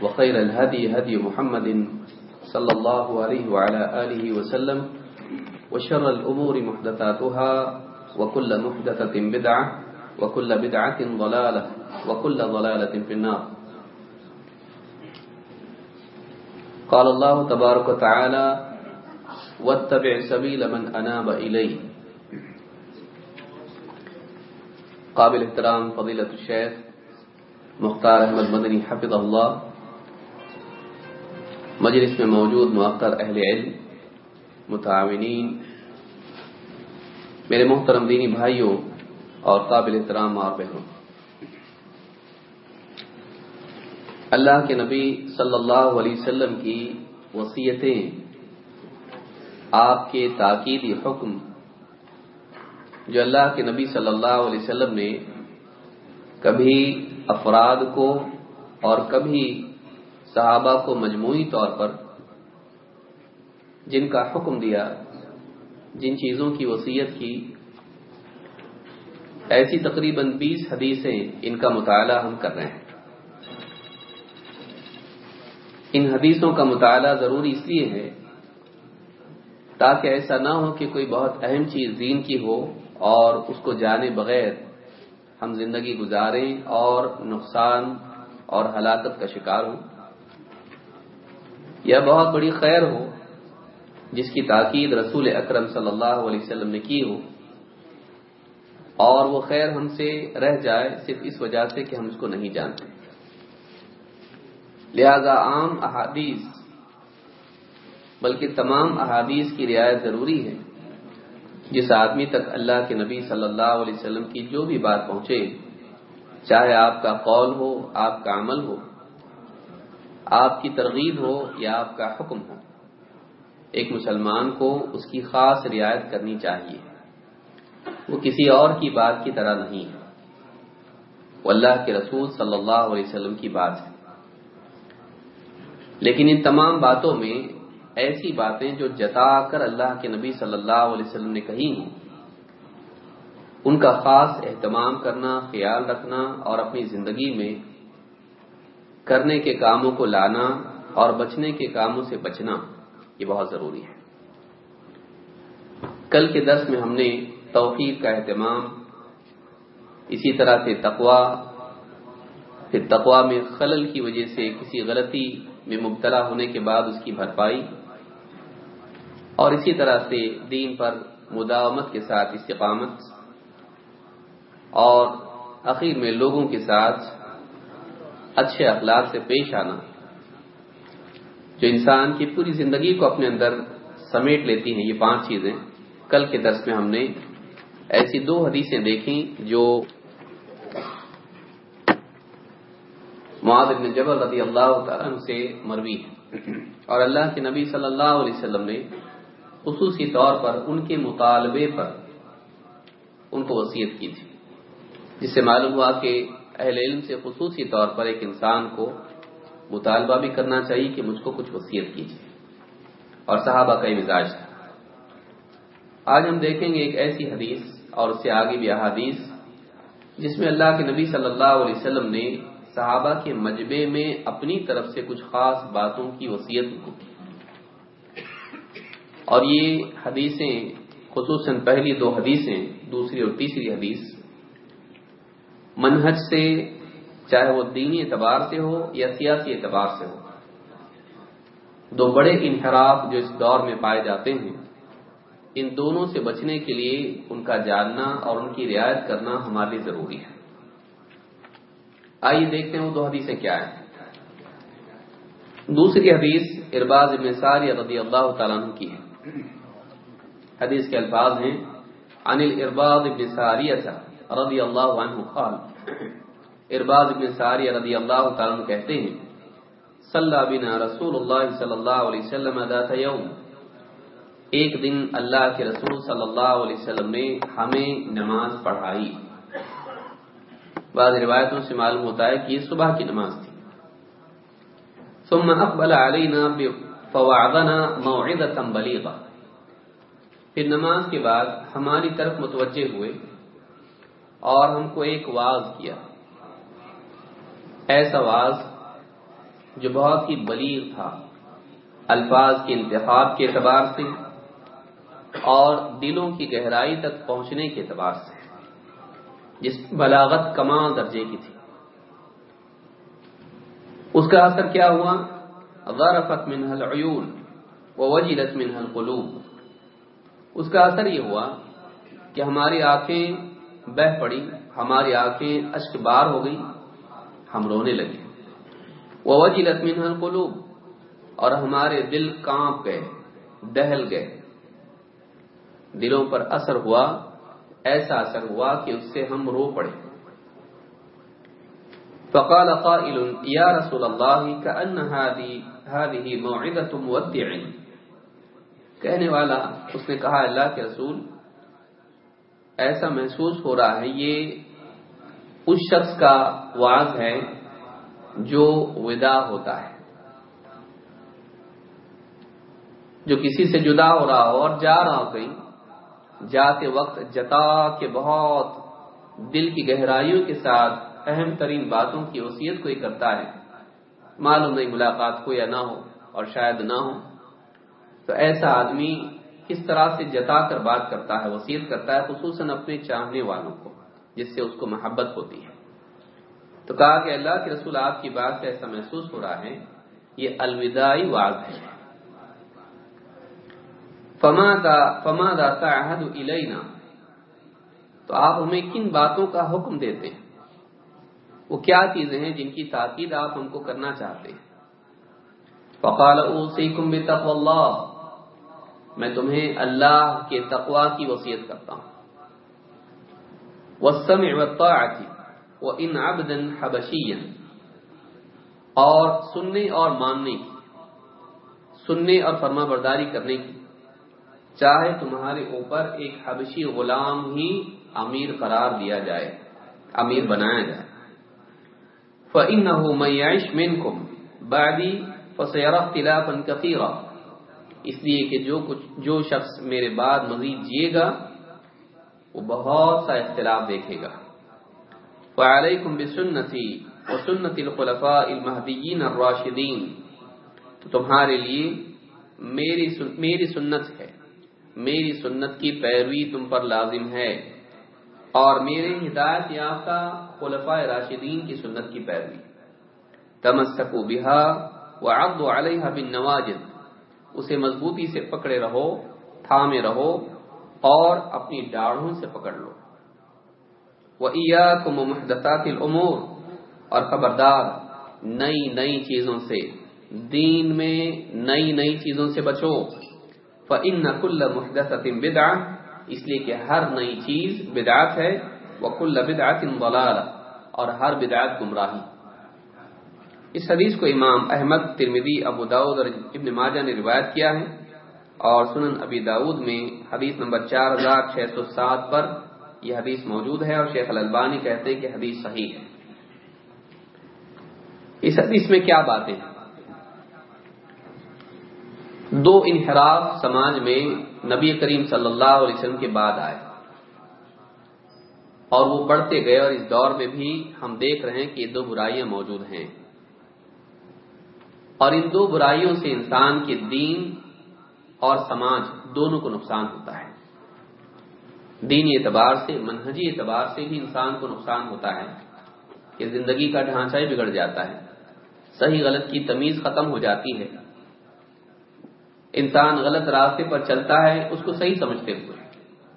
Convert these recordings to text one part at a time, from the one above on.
وخير الهدي هدي محمد صلى الله عليه وعلى آله وسلم وشر الأمور محدثاتها وكل محدثة بدعة وكل بدعة ضلالة وكل ضلالة في النار. قال الله تبارك وتعالى واتبع سبيل من أناب إليه. قابل احترام فضیلت الشیخ مختار احمد مدنی حفظ اللہ مجلس میں موجود مؤقر اہل علم، متعاونین، میرے محترم دینی بھائیوں اور قابل احترام اور بہنوں۔ اللہ کے نبی صلی اللہ علیہ وسلم کی وصیتیں، آپ کے تاکیدی حکم، جو اللہ کے نبی صلی اللہ علیہ وسلم نے کبھی افراد کو اور کبھی صحابہ کو مجموعی طور پر جن کا حکم دیا، جن چیزوں کی وصیت کی، ایسی تقریباً بیس حدیثیں ان کا مطالعہ ہم کر رہے ہیں۔ ان حدیثوں کا مطالعہ ضروری اس لیے ہے تاکہ ایسا نہ ہو کہ کوئی بہت اہم چیز دین کی ہو اور اس کو جانے بغیر ہم زندگی گزاریں اور نقصان اور ہلاکت کا شکار ہوں۔ یا بہت بڑی خیر ہو، جس کی تاکید رسول اکرم صلی اللہ علیہ وسلم نے کی ہو، اور وہ خیر ہم سے رہ جائے صرف اس وجہ سے کہ ہم اس کو نہیں جانتے۔ لہذا عام احادیث، بلکہ تمام احادیث کی رعایت ضروری ہے۔ جس آدمی تک اللہ کے نبی صلی اللہ علیہ وسلم کی جو بھی بات پہنچے، چاہے آپ کا قول ہو، آپ کا عمل ہو آپ کی ترغیب ہو یا آپ کا حکم ہو۔ ایک مسلمان کو اس کی خاص رعایت کرنی چاہیے۔ وہ کسی اور کی بات کی طرح نہیں ہے۔ وہ اللہ کے رسول صلی اللہ علیہ وسلم کی بات ہے۔ لیکن ان تمام باتوں میں ایسی باتیں جو جتا کر اللہ کے نبی صلی اللہ علیہ وسلم نے کہی ہوں ان کا خاص اہتمام کرنا، خیال رکھنا اور اپنی زندگی میں کرنے کے کاموں کو لانا اور بچنے کے کاموں سے بچنا یہ بہت ضروری ہے۔ کل کے درس میں ہم نے توفیق کا اہتمام، اسی طرح سے تقوا پھر تقوا میں خلل کی وجہ سے کسی غلطی میں مبتلا ہونے کے بعد اس کی بھرپائی، اور اسی طرح سے دین پر مداومت کے ساتھ استقامت، اور اخیر میں لوگوں کے ساتھ اچھے اخلاق سے پیش آنا، جو انسان کی پوری زندگی کو اپنے اندر سمیٹ لیتی ہیں، یہ پانچ چیزیں۔ کل کے درس میں ہم نے ایسی دو حدیثیں دیکھیں جو معاذ بن جبل رضی اللہ تعالیٰ سے مروی ہے اور اللہ کے نبی صلی اللہ علیہ وسلم نے خصوصی طور پر ان کے مطالبے پر ان کو وصیت کی تھی، جس سے معلوم ہوا کہ اہل علم سے خصوصی طور پر ایک انسان کو مطالبہ بھی کرنا چاہیے کہ مجھ کو کچھ وصیت کیجیے۔ اور صحابہ کا مزاج تھا۔ آج ہم دیکھیں گے ایک ایسی حدیث اور اس سے آگے بھی احادیث جس میں اللہ کے نبی صلی اللہ علیہ وسلم نے صحابہ کے مجبے میں اپنی طرف سے کچھ خاص باتوں کی وصیت کو اور یہ حدیثیں خصوصاً پہلی دو حدیثیں، دوسری اور تیسری حدیث منہج سے، چاہے وہ دینی اعتبار سے ہو یا سیاسی اعتبار سے ہو۔ دو بڑے انحراف جو اس دور میں پائے جاتے ہیں، ان دونوں سے بچنے کے لیے ان کا جاننا اور ان کی رعایت کرنا ہمارے لیے ضروری ہے۔ آئیے دیکھتے ہیں وہ دو حدیثیں کیا ہیں۔ دوسری حدیث ارباز ابن ساری رضی اللہ تعالیٰ عنہ کی ہے۔ حدیث کے الفاظ ہیں، عن الارباض ابن ساریہ رضی اللہ عنہ قال ارباض ابن ساریہ رضی اللہ تعالیٰ عنہ کہتے ہیں، صلی بنا رسول اللہ صلی اللہ علیہ وسلم ذات یوم۔ ایک دن اللہ کے رسول صلی اللہ علیہ وسلم نے ہمیں نماز پڑھائی۔ بعض روایتوں سے معلوم ہوتا ہے کہ یہ صبح کی نماز تھی۔ ثم اقبل علینا فوعظنا موعظه بلیغا۔ پھر نماز کے بعد ہماری طرف متوجہ ہوئے۔ اور ہم کو ایک واز کیا۔ ایسا واز جو بہت ہی بلیغ تھا۔ الفاظ کے انتخاب کے اعتبار سے اور دلوں کی گہرائی تک پہنچنے کے اعتبار سے۔ جس بلاغت کمال درجے کی تھی۔ اس کا اثر کیا ہوا؟ غرفت منہ العیون ووجلت منہ القلوب۔ اس کا اثر یہ ہوا کہ ہماری آنکھیں بہ پڑی، ہماری آنکھیں اشک بار ہو گئی ہم رونے لگے۔ ووجلت منہ القلوب، اور ہمارے دل کانپ گئے، دہل گئے۔ دلوں پر اثر ہوا، ایسا اثر ہوا کہ اس سے ہم رو پڑے۔ فقال قائل، یا رسول اللہ، کأن هذه موعظة مودع. کہنے والا، اس نے کہا، اللہ کے رسول ایسا محسوس ہو رہا ہے، یہ اس شخص کا واض ہے جو ودا ہوتا ہے، جو کسی سے جدا ہو رہا ہو اور جا رہا ہو کہیں۔ جاتے وقت جتا کے بہت دل کی گہرائیوں کے ساتھ اہم ترین باتوں کی وصیت کوئی کرتا ہے۔ معلوم نہیں ملاقات کو یا نہ ہو اور شاید نہ ہو۔ تو ایسا آدمی کس طرح سے جتا کر بات کرتا ہے، وصیت کرتا ہے، خصوصاً اپنے چاہنے والوں کو، جس سے اس کو محبت ہوتی ہے۔ تو کہا کہ اللہ کے رسول آپ کی بات سے ایسا محسوس ہو رہا ہے، یہ الوداعی واض ہے۔ فما دا فما دا تعہد الینا؟ تو آپ ہمیں کن باتوں کا حکم دیتے ہیں؟ وہ کیا چیزیں ہیں جن کی تاکید آپ ہم کو کرنا چاہتے ہیں؟ فقال اوصیکم بتقوى اللہ۔ میں تمہیں اللہ کے تقوی کی وصیت کرتا ہوں۔ والسمع والطاعة وان عبدا حبشيا۔ اور سننے اور ماننے کی، سننے اور فرما برداری کرنے کی۔ چاہے تمہارے اوپر ایک حبشی غلام ہی امیر قرار دیا جائے، امیر بنایا جائے۔ فَإِنَّهُ مَنْ يَعِشْ مِنْكُمْ بَعْدِي فَسَيَرَ اخْتِلَافًا كَثِيرًا۔ اس لیے کہ جو کچھ جو شخص میرے بعد مزید جیے گا، وہ بہت سا اختلاف دیکھے گا۔ فَعَلَيْكُمْ بِسُنَّتِي وَسُنَّتِ الْخُلَفَاءِ الْمَهْدِيِّينَ الرَّاشِدِينَ تو تمہارے لیے میری میری سنت ہے۔ میری سنت کی پیروی تم پر لازم ہے۔ اور میرے ہدایت یافتہ خلفاء راشدین کی سنت کی پیروی۔ تمسکو بہا وعضو علیہا بالنواجد۔ اسے مضبوطی سے پکڑے رہو، تھامے رہو اور اپنی ڈاڑھوں سے پکڑ لو۔ وَإِيَّاكُمْ وَمُحْدَثَاتِ الْأُمُورِ اور خبردار، نئی نئی چیزوں سے، دین میں نئی نئی چیزوں سے بچو۔ فَإِنَّ كُلَّ مُحْدَثَةٍ بِدْعَةٍ، اس لیے کہ ہر نئی چیز بدعت ہے۔ وَكُلَّ بِدْعَةٍ ضَلَالَةٍ اور ہر بدعت گمراہی۔ اس حدیث کو امام احمد، ترمذی، ابو داود اور ابن ماجہ نے روایت کیا ہے اور سنن ابی داود میں حدیث نمبر چار ہزار چھ سو سات پر یہ حدیث موجود ہے اور شیخ الالبانی کہتے ہیں کہ حدیث صحیح ہے۔ اس حدیث میں کیا باتیں دو انحراف سماج میں نبی کریم صلی اللہ علیہ وسلم کے بعد آئے۔ اور وہ بڑھتے گئے اور اس دور میں بھی ہم دیکھ رہے ہیں کہ یہ دو برائیاں موجود ہیں۔ اور ان دو برائیوں سے انسان کے دین اور سماج دونوں کو نقصان ہوتا ہے۔ دینی اعتبار سے، منہجی اعتبار سے بھی انسان کو نقصان ہوتا ہے۔ کہ زندگی کا ڈھانچہ ہی بگڑ جاتا ہے۔ صحیح غلط کی تمیز ختم ہو جاتی ہے۔ انسان غلط راستے پر چلتا ہے، اس کو صحیح سمجھتے ہوئے۔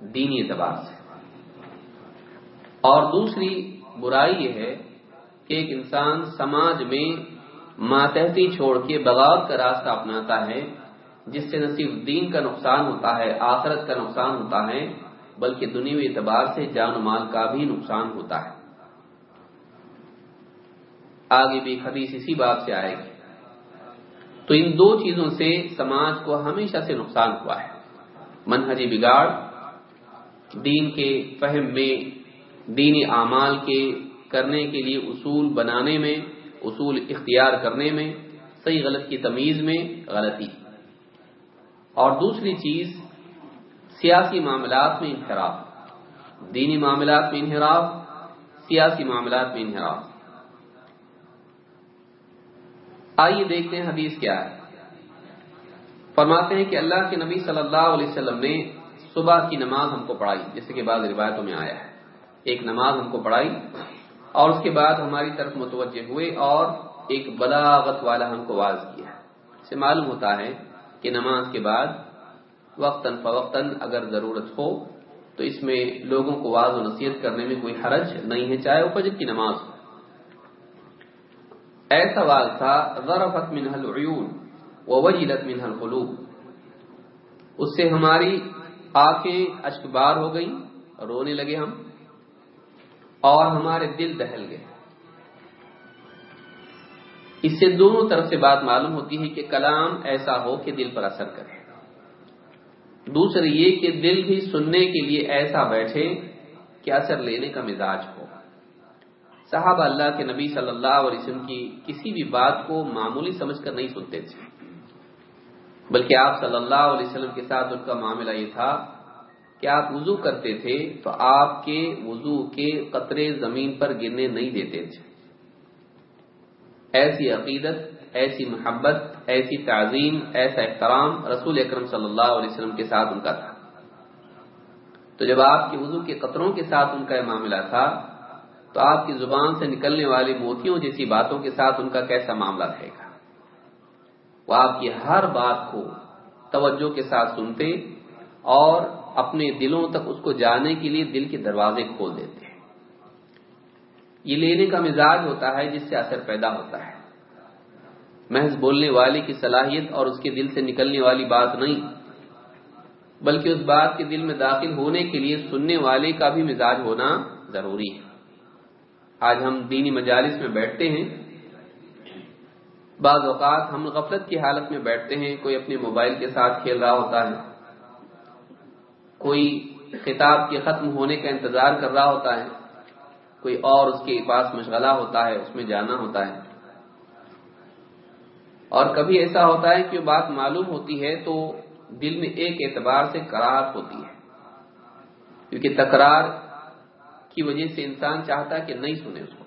دینی اعتبار سے۔ اور دوسری برائی یہ ہے کہ ایک انسان سماج میں ماتحتی چھوڑ کے بغاوت کا راستہ اپناتا ہے، جس سے نہ صرف دین کا نقصان ہوتا ہے، آخرت کا نقصان ہوتا ہے، بلکہ دنیوی اعتبار سے جان و مال کا بھی نقصان ہوتا ہے۔ آگے بھی حدیث اسی بات سے آئے گی۔ تو ان دو چیزوں سے سماج کو ہمیشہ سے نقصان ہوا ہے۔ منہجی بگاڑ، دین کے فہم میں، دینی اعمال کے کرنے کے لیے اصول بنانے میں اصول اختیار کرنے میں، صحیح غلط کی تمیز میں غلطی۔ اور دوسری چیز، سیاسی معاملات میں انحراف۔ دینی معاملات میں انحراف، سیاسی معاملات میں انحراف۔ آئیے دیکھتے ہیں حدیث کیا ہے۔ فرماتے ہیں کہ اللہ کے نبی صلی اللہ علیہ وسلم نے صبح کی نماز ہم کو پڑھائی، جیسے کہ بعض روایتوں میں آیا ہے۔ ایک نماز ہم کو پڑھائی اور اس کے بعد ہماری طرف متوجہ ہوئے اور ایک بلاغت والا ہم کو واضح کیا۔ اسے معلوم ہوتا ہے کہ نماز کے بعد وقتاً فوقتاً اگر ضرورت ہو تو اس میں لوگوں کو واضح و نصیحت کرنے میں کوئی حرج نہیں ہے، چاہے وہ فجر کی نماز ہو۔ ایسا واضح تھا ذرفت منہ العیون ووجلت منہ القلوب۔ اس سے ہماری آنکھیں اشکبار ہو گئی رونے لگے ہم۔ اور ہمارے دل دہل گئے۔ اس سے دونوں طرف سے بات معلوم ہوتی ہے کہ کلام ایسا ہو کہ دل پر اثر کرے۔ دوسرے یہ کہ دل بھی سننے کے لیے ایسا بیٹھے کہ اثر لینے کا مزاج ہو۔ صحابہ اللہ کے نبی صلی اللہ علیہ وسلم کی کسی بھی بات کو معمولی سمجھ کر نہیں سنتے تھے۔ بلکہ آپ صلی اللہ علیہ وسلم کے ساتھ ان کا معاملہ یہ تھا کہ آپ وضو کرتے تھے تو آپ کے وضو کے قطرے زمین پر گرنے نہیں دیتے تھے۔ ایسی عقیدت، ایسی محبت، ایسی تعظیم، ایسا احترام رسول اکرم صلی اللہ علیہ وسلم کے ساتھ ان کا تھا۔ تو جب آپ کے وضو کے قطروں کے ساتھ ان کا یہ معاملہ تھا، تو آپ کی زبان سے نکلنے والی موتیوں جیسی باتوں کے ساتھ ان کا کیسا معاملہ رہے گا؟ وہ آپ کی ہر بات کو توجہ کے ساتھ سنتے اور اپنے دلوں تک اس کو جانے کے لیے دل کے دروازے کھول دیتے ہیں۔ یہ لینے کا مزاج ہوتا ہے جس سے اثر پیدا ہوتا ہے۔ محض بولنے والے کی صلاحیت اور اس کے دل سے نکلنے والی بات نہیں، بلکہ اس بات کے دل میں داخل ہونے کے لیے سننے والے کا بھی مزاج ہونا ضروری ہے۔ آج ہم دینی مجالس میں بیٹھتے ہیں۔ بعض اوقات ہم غفلت کی حالت میں بیٹھتے ہیں، کوئی اپنے موبائل کے ساتھ کھیل رہا ہوتا ہے۔ کوئی کتاب کے ختم ہونے کا انتظار کر رہا ہوتا ہے، کوئی اور اس کے پاس مشغلہ ہوتا ہے، اس میں جانا ہوتا ہے۔ اور کبھی ایسا ہوتا ہے کہ بات معلوم ہوتی ہے تو دل میں ایک اعتبار سے قرار ہوتی ہے۔ کیونکہ تکرار کی وجہ سے انسان چاہتا کہ نہیں سنے اس کو۔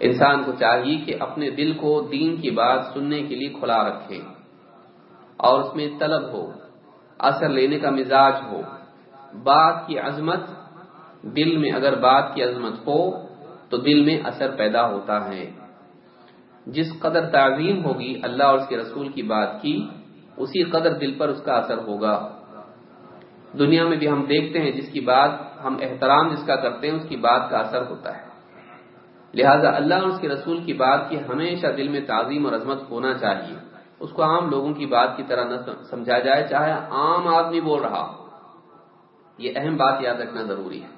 انسان کو چاہیے کہ اپنے دل کو دین کی بات سننے کے لیے کھلا رکھے اور اس میں طلب ہو۔ اثر لینے کا مزاج ہو۔ بات کی عظمت، دل میں اگر بات کی عظمت ہو، تو دل میں اثر پیدا ہوتا ہے۔ جس قدر تعظیم ہوگی اللہ اور اس کے رسول کی بات کی، اسی قدر دل پر اس کا اثر ہوگا۔ دنیا میں بھی ہم دیکھتے ہیں جس کی بات، ہم احترام جس کا کرتے ہیں، اس کی بات کا اثر ہوتا ہے۔ لہذا اللہ اور اس کے رسول کی بات کی ہمیشہ دل میں تعظیم اور عظمت ہونا چاہیے۔ اس کو عام لوگوں کی بات کی طرح نہ سمجھا جائے، چاہے عام آدمی بول رہا یہ اہم بات یاد رکھنا ضروری ہے۔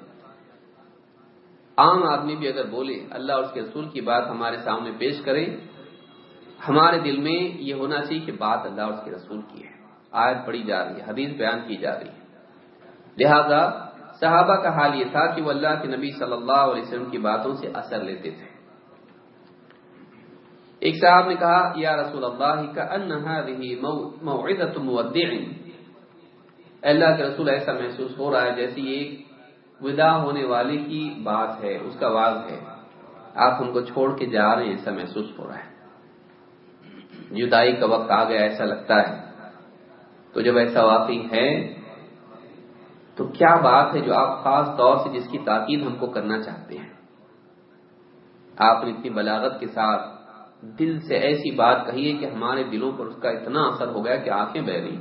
عام آدمی بھی اگر بولے، اللہ اور اس کے رسول کی بات ہمارے سامنے پیش کرے، ہمارے دل میں یہ ہونا چاہیے کہ بات اللہ اور اس کے رسول کی ہے۔ آیت پڑھی جا رہی ہے، حدیث بیان کی جا رہی ہے۔ لہذا صحابہ کا حال یہ تھا کہ وہ اللہ کے نبی صلی اللہ علیہ وسلم کی باتوں سے اثر لیتے تھے۔ ایک صاحب نے کہا، یا رسول اللہ کا اللہ کے رسول ایسا محسوس ہو رہا ہے جیسی ایک ودا ہونے والے کی بات ہے، اس کا واضح ہے۔ آپ ہم کو چھوڑ کے جا رہے ہیں، ایسا محسوس ہو رہا ہے۔ جدائی کا وقت آ گیا، ایسا لگتا ہے۔ تو جب ایسا واقعی ہے، تو کیا بات ہے جو آپ خاص طور سے جس کی تاکید ہم کو کرنا چاہتے ہیں؟ آپ نے اتنی بلاغت کے ساتھ دل سے ایسی بات کہی ہے کہ ہمارے دلوں پر اس کا اتنا اثر ہو گیا کہ آنکھیں بہ گئی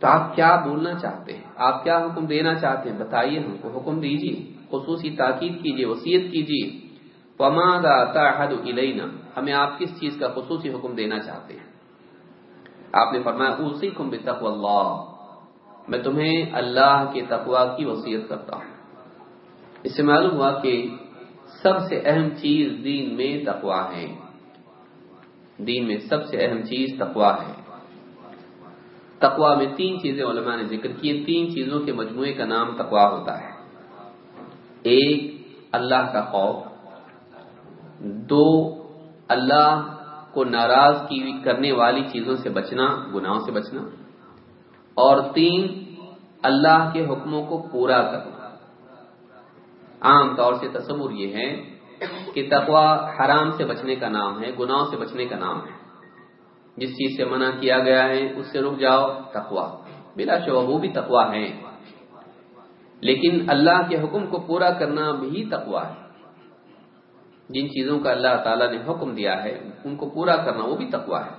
تو آپ کیا بولنا چاہتے ہیں؟ آپ کیا حکم دینا چاہتے ہیں؟ بتائیے ہم کو حکم دیجیے، خصوصی تاکید کیجیے وسیعت کیجیے۔ پمادا تاحد الینا؟ ہمیں آپ کس چیز کا خصوصی حکم دینا چاہتے ہیں؟ آپ نے فرمایا اسی کم بتق اللہ۔ میں تمہیں اللہ کے تقوا کی وصیت کرتا ہوں۔ اس سے معلوم ہوا کہ سب سے اہم چیز دین میں تقوا ہے۔ دین میں سب سے اہم چیز تقوا ہے۔ تقوا میں تین چیزیں علماء نے ذکر کیے تین چیزوں کے مجموعے کا نام تقوا ہوتا ہے۔ ایک، اللہ کا خوف۔ دو، اللہ کو ناراض کی کرنے والی چیزوں سے بچنا، گناہوں سے بچنا۔ اور تین، اللہ کے حکموں کو پورا کرنا۔ عام طور سے تصور یہ ہے کہ تقوا حرام سے بچنے کا نام ہے، گناہوں سے بچنے کا نام ہے۔ جس چیز سے منع کیا گیا ہے، اس سے رک جاؤ تقوا بلا شبہ وہ بھی تقوا ہے لیکن اللہ کے حکم کو پورا کرنا بھی تقوا ہے۔ جن چیزوں کا اللہ تعالیٰ نے حکم دیا ہے، ان کو پورا کرنا وہ بھی تقوا ہے۔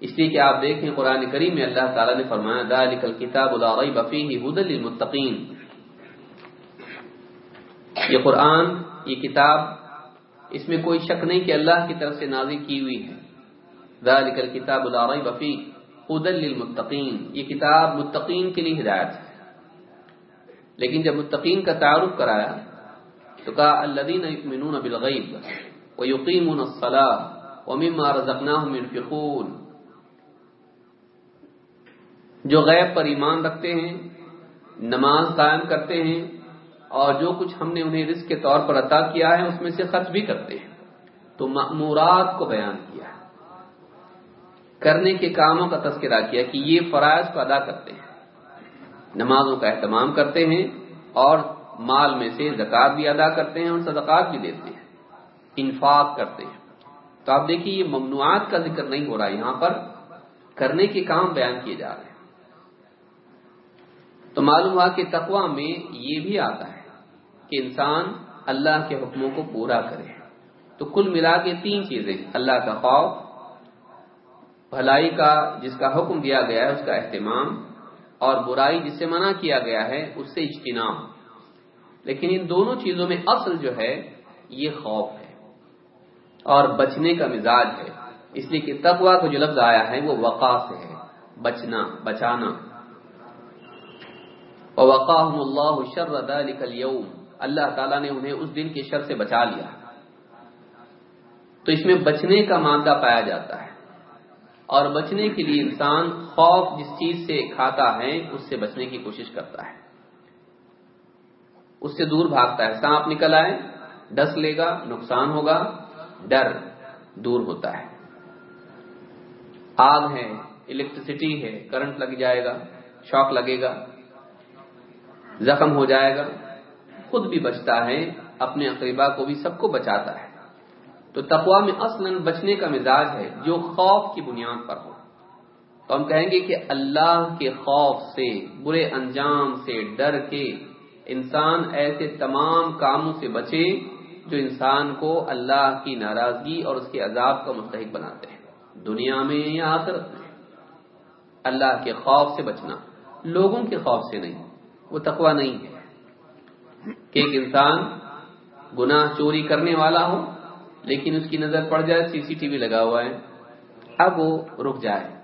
اس لیے کہ آپ دیکھیں، قرآن کریم میں اللہ تعالیٰ نے فرمایا، ذالک الکتاب لا ریب فیہ للمتقین۔ یہ قرآن یہ کتاب، اس میں کوئی شک نہیں کہ اللہ کی طرف سے نازل کی ہوئی ہے۔ ذالک الکتاب لا ریب فیہ للمتقین۔ یہ کتاب متقین کے لیے ہدایت ہے۔ لیکن جب متقین کا تعارف کرایا، تو کہا، الذین یؤمنون بالغیب ویقیمون الصلاة ومما رزقناهم ينفقون۔ جو غیب پر ایمان رکھتے ہیں، نماز قائم کرتے ہیں اور جو کچھ ہم نے انہیں رزق کے طور پر عطا کیا ہے، اس میں سے خرچ بھی کرتے ہیں۔ تو مأمورات کو بیان کیا۔ کرنے کے کاموں کا تذکرہ کیا کہ یہ فرائض کو ادا کرتے ہیں۔ نمازوں کا اہتمام کرتے ہیں اور مال میں سے زکات بھی ادا کرتے ہیں اور صدقات بھی دیتے ہیں۔ انفاق کرتے ہیں۔ تو آپ دیکھیے، یہ ممنوعات کا ذکر نہیں ہو رہا یہاں پر کرنے کے کام بیان کیے جا رہے ہیں۔ تو معلوم ہوا کہ تقوا میں یہ بھی آتا ہے۔ کہ انسان اللہ کے حکموں کو پورا کرے۔ تو کل ملا کے تین چیزیں، اللہ کا خوف، بھلائی کا جس کا حکم دیا گیا ہے، اس کا اہتمام، اور برائی جس سے منع کیا گیا ہے، اس سے اجتناب۔ لیکن ان دونوں چیزوں میں اصل جو ہے، یہ خوف ہے۔ اور بچنے کا مزاج ہے۔ اس لیے کہ تقوا کو جو لفظ آیا ہے، وہ وقا سے ہے۔ بچنا، بچانا۔ وقاہم اللہ شر ذلك اليوم۔ اللہ تعالیٰ نے انہیں اس دن کے شر سے بچا لیا۔ تو اس میں بچنے کا مادہ پایا جاتا ہے۔ اور بچنے کے لیے انسان خوف جس چیز سے کھاتا ہے، اس سے بچنے کی کوشش کرتا ہے۔ اس سے دور بھاگتا ہے۔ سانپ نکل آئے، ڈس لے گا، نقصان ہوگا، ڈر دور ہوتا ہے۔ آگ ہے الیکٹریسٹی ہے، کرنٹ لگ جائے گا شوق لگے گا، زخم ہو جائے گا۔ خود بھی بچتا ہے، اپنے اقربا کو بھی سب کو بچاتا ہے۔ تو تقوا میں اصلا بچنے کا مزاج ہے جو خوف کی بنیاد پر ہو۔ تو ہم کہیں گے کہ اللہ کے خوف سے، برے انجام سے ڈر کے انسان ایسے تمام کاموں سے بچے جو انسان کو اللہ کی ناراضگی اور اس کے عذاب کا مستحق بناتے ہیں۔ دنیا میں یا آخرت میں۔ اللہ کے خوف سے بچنا، لوگوں کے خوف سے نہیں، وہ تقوا نہیں ہے۔ کہ ایک انسان گناہ چوری کرنے والا ہو، لیکن اس کی نظر پڑ جائے، سی سی ٹی وی لگا ہوا ہے، اب وہ رک جائے۔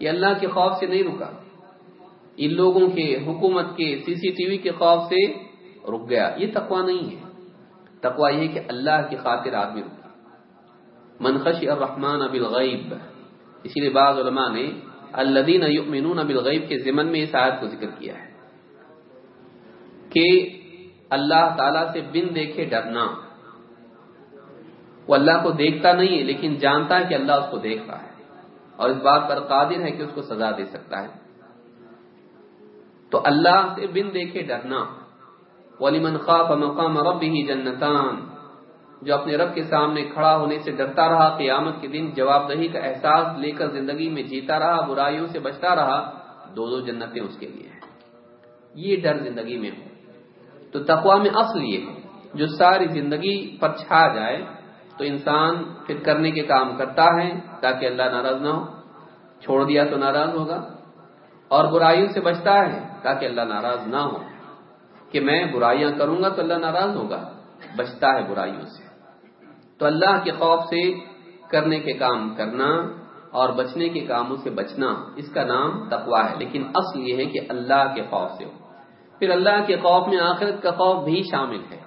یہ اللہ کے خوف سے نہیں رکا۔ ان لوگوں کے حکومت کے سی سی ٹی وی کے خوف سے رک گیا۔ یہ تقوا نہیں ہے۔ تقوا یہ کہ اللہ کی خاطر آدمی رکا۔ منخش الرحمن بالغیب۔ اسی لیے بعض علماء نے الدین یؤمنون بالغیب کے ضمن میں اس آیت کو ذکر کیا ہے کہ اللہ تعالی سے بن دیکھے ڈرنا۔ وہ اللہ کو دیکھتا نہیں ہے، لیکن جانتا ہے کہ اللہ اس کو دیکھ رہا ہے۔ اور اس بات پر قادر ہے کہ اس کو سزا دے سکتا ہے۔ تو اللہ سے بن دیکھے ڈرنا۔ ولی خاف مقام رب ہی جنتان۔ جو اپنے رب کے سامنے کھڑا ہونے سے ڈرتا رہا، قیامت کے دن جواب دہی کا احساس لے کر زندگی میں جیتا رہا، برائیوں سے بچتا رہا، دو دو جنتیں اس کے لیے ہیں۔ یہ ڈر زندگی میں ہو۔ تو تقوا میں اصل یہ ہے، جو ساری زندگی پر چھا جائے، تو انسان پھر کرنے کے کام کرتا ہے تاکہ اللہ ناراض نہ ہو۔ چھوڑ دیا تو ناراض ہوگا۔ اور برائیوں سے بچتا ہے تاکہ اللہ ناراض نہ ہو۔ کہ میں برائیاں کروں گا تو اللہ ناراض ہوگا۔ بچتا ہے برائیوں سے۔ تو اللہ کے خوف سے کرنے کے کام کرنا اور بچنے کے کاموں سے بچنا، اس کا نام تقوا ہے۔ لیکن اصل یہ ہے کہ اللہ کے خوف سے ہو۔ پھر اللہ کے خوف میں آخرت کا خوف بھی شامل ہے۔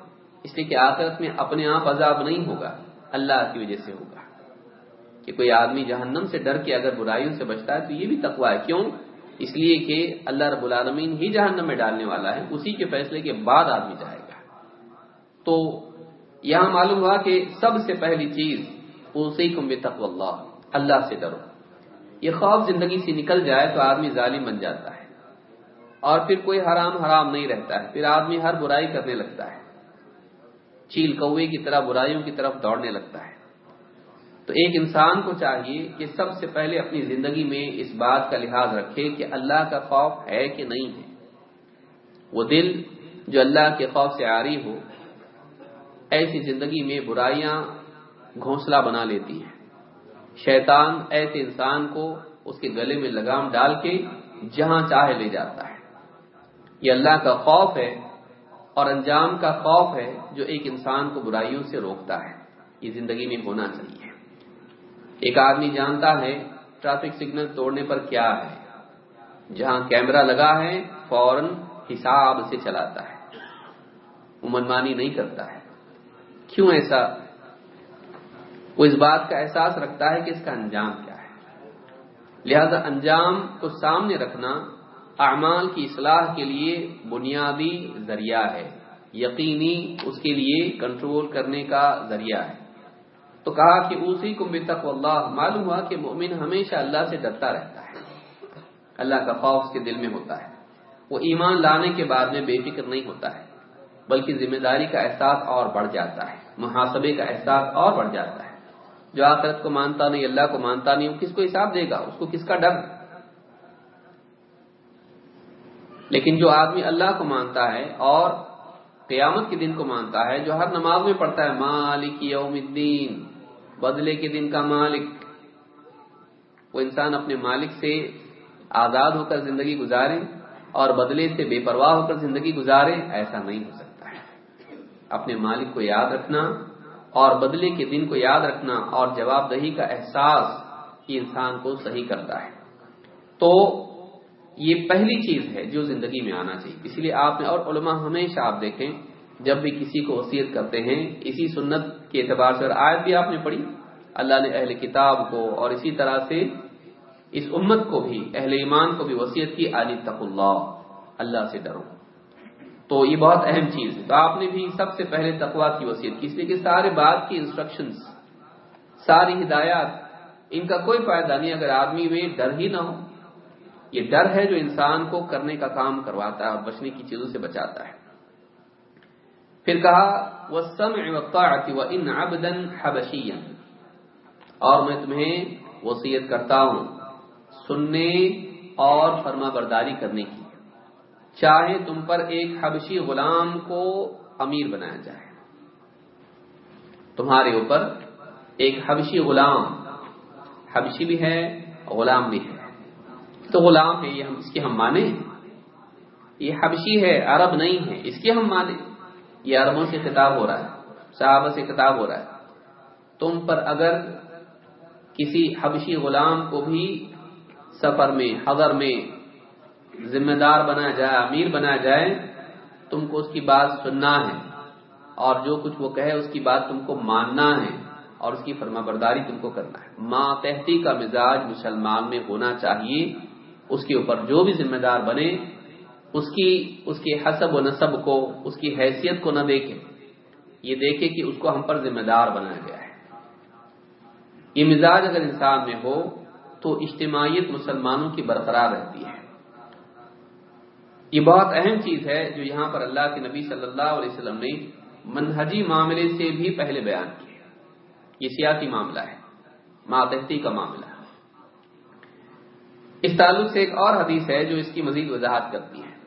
اس لیے کہ آخرت میں اپنے آپ عذاب نہیں ہوگا، اللہ کی وجہ سے ہوگا۔ کہ کوئی آدمی جہنم سے ڈر کے اگر برائیوں سے بچتا ہے تو یہ بھی تقوا ہے۔ کیوں؟ اس لیے کہ اللہ رب العالمین ہی جہنم میں ڈالنے والا ہے، اسی کے فیصلے کے بعد آدمی جائے گا۔ تو یہاں معلوم ہوا کہ سب سے پہلی چیز اسی کم بے اللہ اللہ سے ڈرو۔ یہ خوف زندگی سے نکل جائے تو آدمی ظالم بن جاتا ہے۔ اور پھر کوئی حرام حرام نہیں رہتا ہے۔ پھر آدمی ہر برائی کرنے لگتا ہے۔ چیل کوے کی طرح برائیوں کی طرف دوڑنے لگتا ہے۔ تو ایک انسان کو چاہیے کہ سب سے پہلے اپنی زندگی میں اس بات کا لحاظ رکھے کہ اللہ کا خوف ہے کہ نہیں ہے۔ وہ دل جو اللہ کے خوف سے آری ہو، ایسی زندگی میں برائیاں گھونسلہ بنا لیتی ہیں۔ شیطان ایسے انسان کو اس کے گلے میں لگام ڈال کے جہاں چاہے لے جاتا ہے۔ یہ اللہ کا خوف ہے اور انجام کا خوف ہے جو ایک انسان کو برائیوں سے روکتا ہے۔ یہ زندگی میں ہونا چاہیے۔ ایک آدمی جانتا ہے ٹریفک سگنل توڑنے پر کیا ہے۔ جہاں کیمرہ لگا ہے، فوراً حساب سے چلاتا ہے۔ منمانی نہیں کرتا ہے۔ کیوں ایسا؟ وہ اس بات کا احساس رکھتا ہے کہ اس کا انجام کیا ہے۔ لہذا انجام کو سامنے رکھنا اعمال کی اصلاح کے لیے بنیادی ذریعہ ہے، یقینی اس کے لیے کنٹرول کرنے کا ذریعہ ہے۔ تو کہا کہ اسی کو تک اللہ، معلوم ہوا کہ مومن ہمیشہ اللہ سے ڈرتا رہتا ہے۔ اللہ کا خوف اس کے دل میں ہوتا ہے۔ وہ ایمان لانے کے بعد میں بے فکر نہیں ہوتا ہے، بلکہ ذمہ داری کا احساس اور بڑھ جاتا ہے۔ محاسبے کا احساس اور بڑھ جاتا ہے۔ جو آخرت کو مانتا نہیں، اللہ کو مانتا نہیں، وہ کس کو حساب دے گا؟ اس کو کس کا ڈر؟ لیکن جو آدمی اللہ کو مانتا ہے اور قیامت کے دن کو مانتا ہے، جو ہر نماز میں پڑھتا ہے، مالک یوم الدین، بدلے کے دن کا مالک، وہ انسان اپنے مالک سے آزاد ہو کر زندگی گزارے اور بدلے سے بے پرواہ ہو کر زندگی گزارے، ایسا نہیں ہو سکتا ہے۔ اپنے مالک کو یاد رکھنا اور بدلے کے دن کو یاد رکھنا اور جواب دہی کا احساس یہ انسان کو صحیح کرتا ہے۔ تو یہ پہلی چیز ہے جو زندگی میں آنا چاہیے۔ اس لیے آپ نے اور علماء ہمیشہ آپ دیکھیں، جب بھی کسی کو وصیت کرتے ہیں، اسی سنت کے اعتبار سے اور آیت بھی آپ نے پڑھی، اللہ نے اہل کتاب کو اور اسی طرح سے اس امت کو بھی، اہل ایمان کو بھی وصیت کی علی تق اللہ اللہ سے ڈرو۔ تو یہ بہت اہم چیز ہے۔ تو آپ نے بھی سب سے پہلے تقوا کی وصیت کی، اس لیے کہ سارے بات کی انسٹرکشن ساری ہدایات، ان کا کوئی فائدہ نہیں اگر آدمی میں ڈر ہی نہ ہو۔ یہ ڈر ہے جو انسان کو کرنے کا کام کرواتا ہے اور بچنے کی چیزوں سے بچاتا ہے۔ پھر کہا وہ سم و ان ابدن اور میں تمہیں وسیعت کرتا ہوں، سننے اور فرما برداری کرنے کی۔ چاہے تم پر ایک حبشی غلام کو امیر بنایا جائے۔ تمہارے اوپر ایک حبشی غلام، حبشی بھی ہے غلام بھی ہے۔ تو غلام ہے یہ ہم اس کی ہم مانے یہ حبشی ہے، عرب نہیں ہے اس کی ہم مانے یہ عربوں سے خطاب ہو رہا ہے، صحابہ سے خطاب ہو رہا ہے۔ تم پر اگر کسی حبشی غلام کو بھی سفر میں، حضر میں ذمہ دار بنایا جائے، امیر بنایا جائے، تم کو اس کی بات سننا ہے۔ اور جو کچھ وہ کہے، اس کی بات تم کو ماننا ہے۔ اور اس کی فرما برداری تم کو کرنا ہے۔ ماں تحتی کا مزاج مسلمان میں ہونا چاہیے۔ اس کے اوپر جو بھی ذمہ دار بنے، اس کی، اس کے حسب و نصب کو، اس کی حیثیت کو نہ دیکھے۔ یہ دیکھے کہ اس کو ہم پر ذمہ دار بنایا گیا ہے۔ یہ مزاج اگر انسان میں ہو، تو اجتماعیت مسلمانوں کی برقرار رہتی ہے۔ یہ بہت اہم چیز ہے جو یہاں پر اللہ کے نبی صلی اللہ علیہ وسلم نے منہجی معاملے سے بھی پہلے بیان کیا۔ یہ سیاسی معاملہ ہے، ماتحتی کا معاملہ۔ ہے اس تعلق سے ایک اور حدیث ہے جو اس کی مزید وضاحت کرتی ہے۔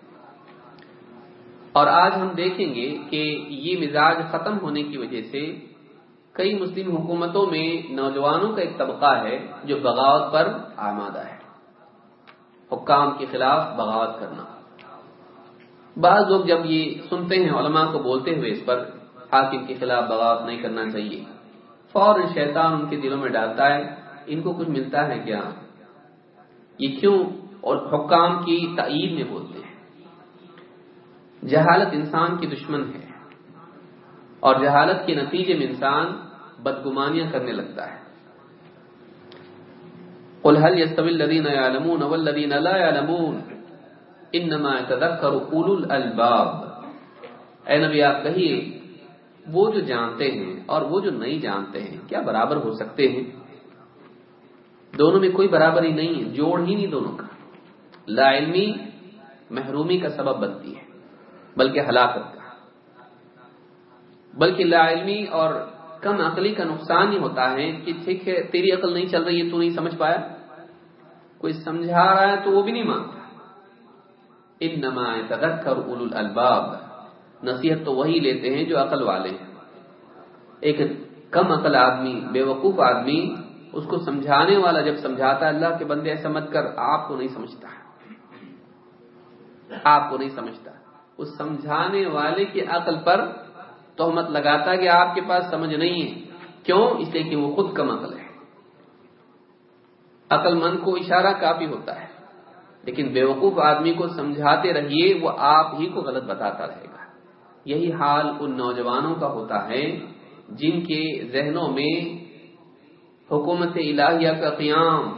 اور آج ہم دیکھیں گے کہ یہ مزاج ختم ہونے کی وجہ سے کئی مسلم حکومتوں میں نوجوانوں کا ایک طبقہ ہے جو بغاوت پر آمادہ ہے۔ حکام کے خلاف بغاوت کرنا۔ بعض لوگ جب یہ سنتے ہیں، علماء کو بولتے ہوئے اس پر حاکم کے خلاف بغاوت نہیں کرنا چاہیے۔ فوراً شیطان ان کے دلوں میں ڈالتا ہے، ان کو کچھ ملتا ہے کیا؟ یہ کیوں اور حکام کی تعید میں بولتے ہیں؟ جہالت انسان کی دشمن ہے اور جہالت کے نتیجے میں انسان بدگمانیاں کرنے لگتا ہے۔ قل هل يستوي الذين يعلمون والذين لا يعلمون انما يتذكر اولو الالباب۔ اے نبی، آپ کہیے، وہ جو جانتے ہیں اور وہ جو نہیں جانتے ہیں، کیا برابر ہو سکتے ہیں؟ دونوں میں کوئی برابری نہیں ہے، جوڑ ہی نہیں دونوں کا۔ لا علمی محرومی کا سبب بنتی ہے، بلکہ ہلاکت کا۔ بلکہ لا علمی اور کم عقلی کا نقصان ہی ہوتا ہے کہ ٹھیک ہے، تیری عقل نہیں چل رہی ہے، تو نہیں سمجھ پایا۔ کوئی سمجھا رہا ہے تو وہ بھی نہیں مانتا۔ ان نما تدکر اول الباب نصیحت تو وہی لیتے ہیں جو عقل والے ہیں۔ ایک کم عقل آدمی، بے وقوف آدمی اس کو سمجھانے والا جب سمجھاتا ہے اللہ کے بندے، ایسا مت کر، آپ کو نہیں سمجھتا۔ آپ کو نہیں سمجھتا۔ اس سمجھانے والے کی عقل پر تہمت لگاتا ہے کہ آپ کے پاس سمجھ نہیں ہے۔ کیوں؟ اس لیے کہ وہ خود کم عقل ہے۔ عقل مند کو اشارہ کافی ہوتا ہے۔ لیکن بیوقوف آدمی کو سمجھاتے رہیے، وہ آپ ہی کو غلط بتاتا رہے گا۔ یہی حال ان نوجوانوں کا ہوتا ہے، جن کے ذہنوں میں حکومت الہیہ کا قیام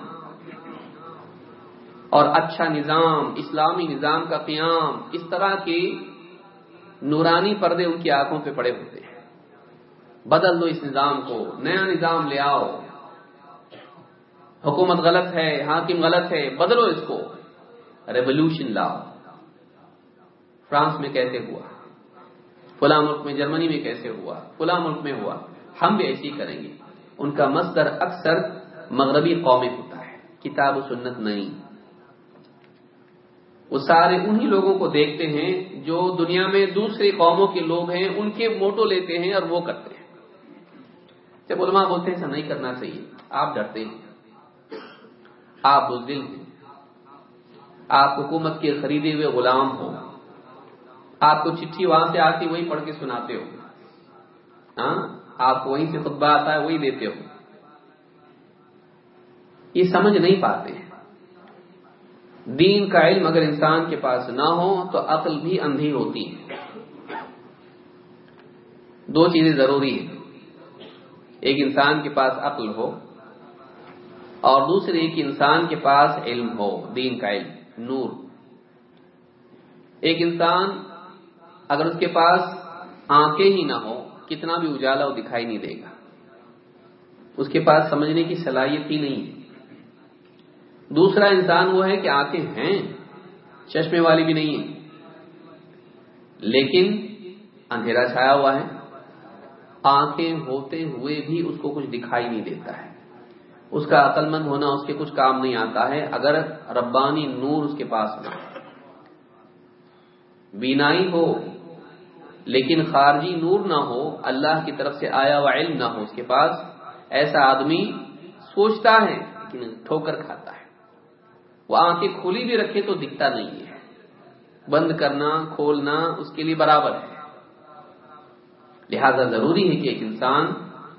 اور اچھا نظام، اسلامی نظام کا قیام، اس طرح کے نورانی پردے ان کی آنکھوں پہ پڑے ہوتے ہیں۔ بدل دو اس نظام کو، نیا نظام لے آؤ۔ حکومت غلط ہے، حاکم غلط ہے، بدلو اس کو۔ ریولیوشن لاؤ۔ فرانس میں کیسے ہوا؟ فلاں ملک میں، جرمنی میں کیسے ہوا؟ فلاں ملک میں ہوا۔ ہم بھی ایسی کریں گے۔ ان کا مصدر اکثر مغربی قومی ہوتا ہے، کتاب و سنت نہیں وہ سارے انہی لوگوں کو دیکھتے ہیں جو دنیا میں دوسری قوموں کے لوگ ہیں، ان کے موٹو لیتے ہیں اور وہ کرتے ہیں۔ جب علماء بولتے ہیں، ایسا نہیں کرنا چاہیے۔ آپ ڈرتے ہیں۔ آپ بزدل ہیں۔ آپ حکومت کے خریدے ہوئے غلام ہو آپ کو چٹھی وہاں سے آتی وہی پڑھ کے سناتے ہو۔ ہاں؟ آپ وہیں سے خطبہ آتا ہے، وہی دیتے ہو۔ یہ سمجھ نہیں پاتے۔ دین کا علم اگر انسان کے پاس نہ ہو تو عقل بھی اندھی ہوتی ہے۔ دو چیزیں ضروری ہیں۔ ایک انسان کے پاس عقل ہو اور دوسری ایک انسان کے پاس علم ہو، دین کا علم، نور۔ ایک انسان اگر اس کے پاس آنکھیں ہی نہ ہو کتنا بھی اجالا وہ دکھائی نہیں دے گا۔ اس کے پاس سمجھنے کی صلاحیت ہی نہیں۔ ہے دوسرا انسان وہ ہے کہ آنکھیں ہیں، چشمے والی بھی نہیں ہے لیکن اندھیرا چھایا ہوا ہے۔ آنکھیں ہوتے ہوئے بھی اس کو کچھ دکھائی نہیں دیتا ہے۔ اس کا عقل مند ہونا اس کے کچھ کام نہیں آتا ہے۔ اگر ربانی نور اس کے پاس نہ بینائی ہو لیکن خارجی نور نہ ہو، اللہ کی طرف سے آیا ہوا علم نہ ہو، اس کے پاس ایسا آدمی سوچتا ہے لیکن ٹھوکر کھاتا ہے۔ وہ آنکھیں کھلی بھی رکھے تو دکھتا نہیں ہے۔ بند کرنا، کھولنا اس کے لیے برابر ہے۔ لہذا ضروری ہے کہ ایک انسان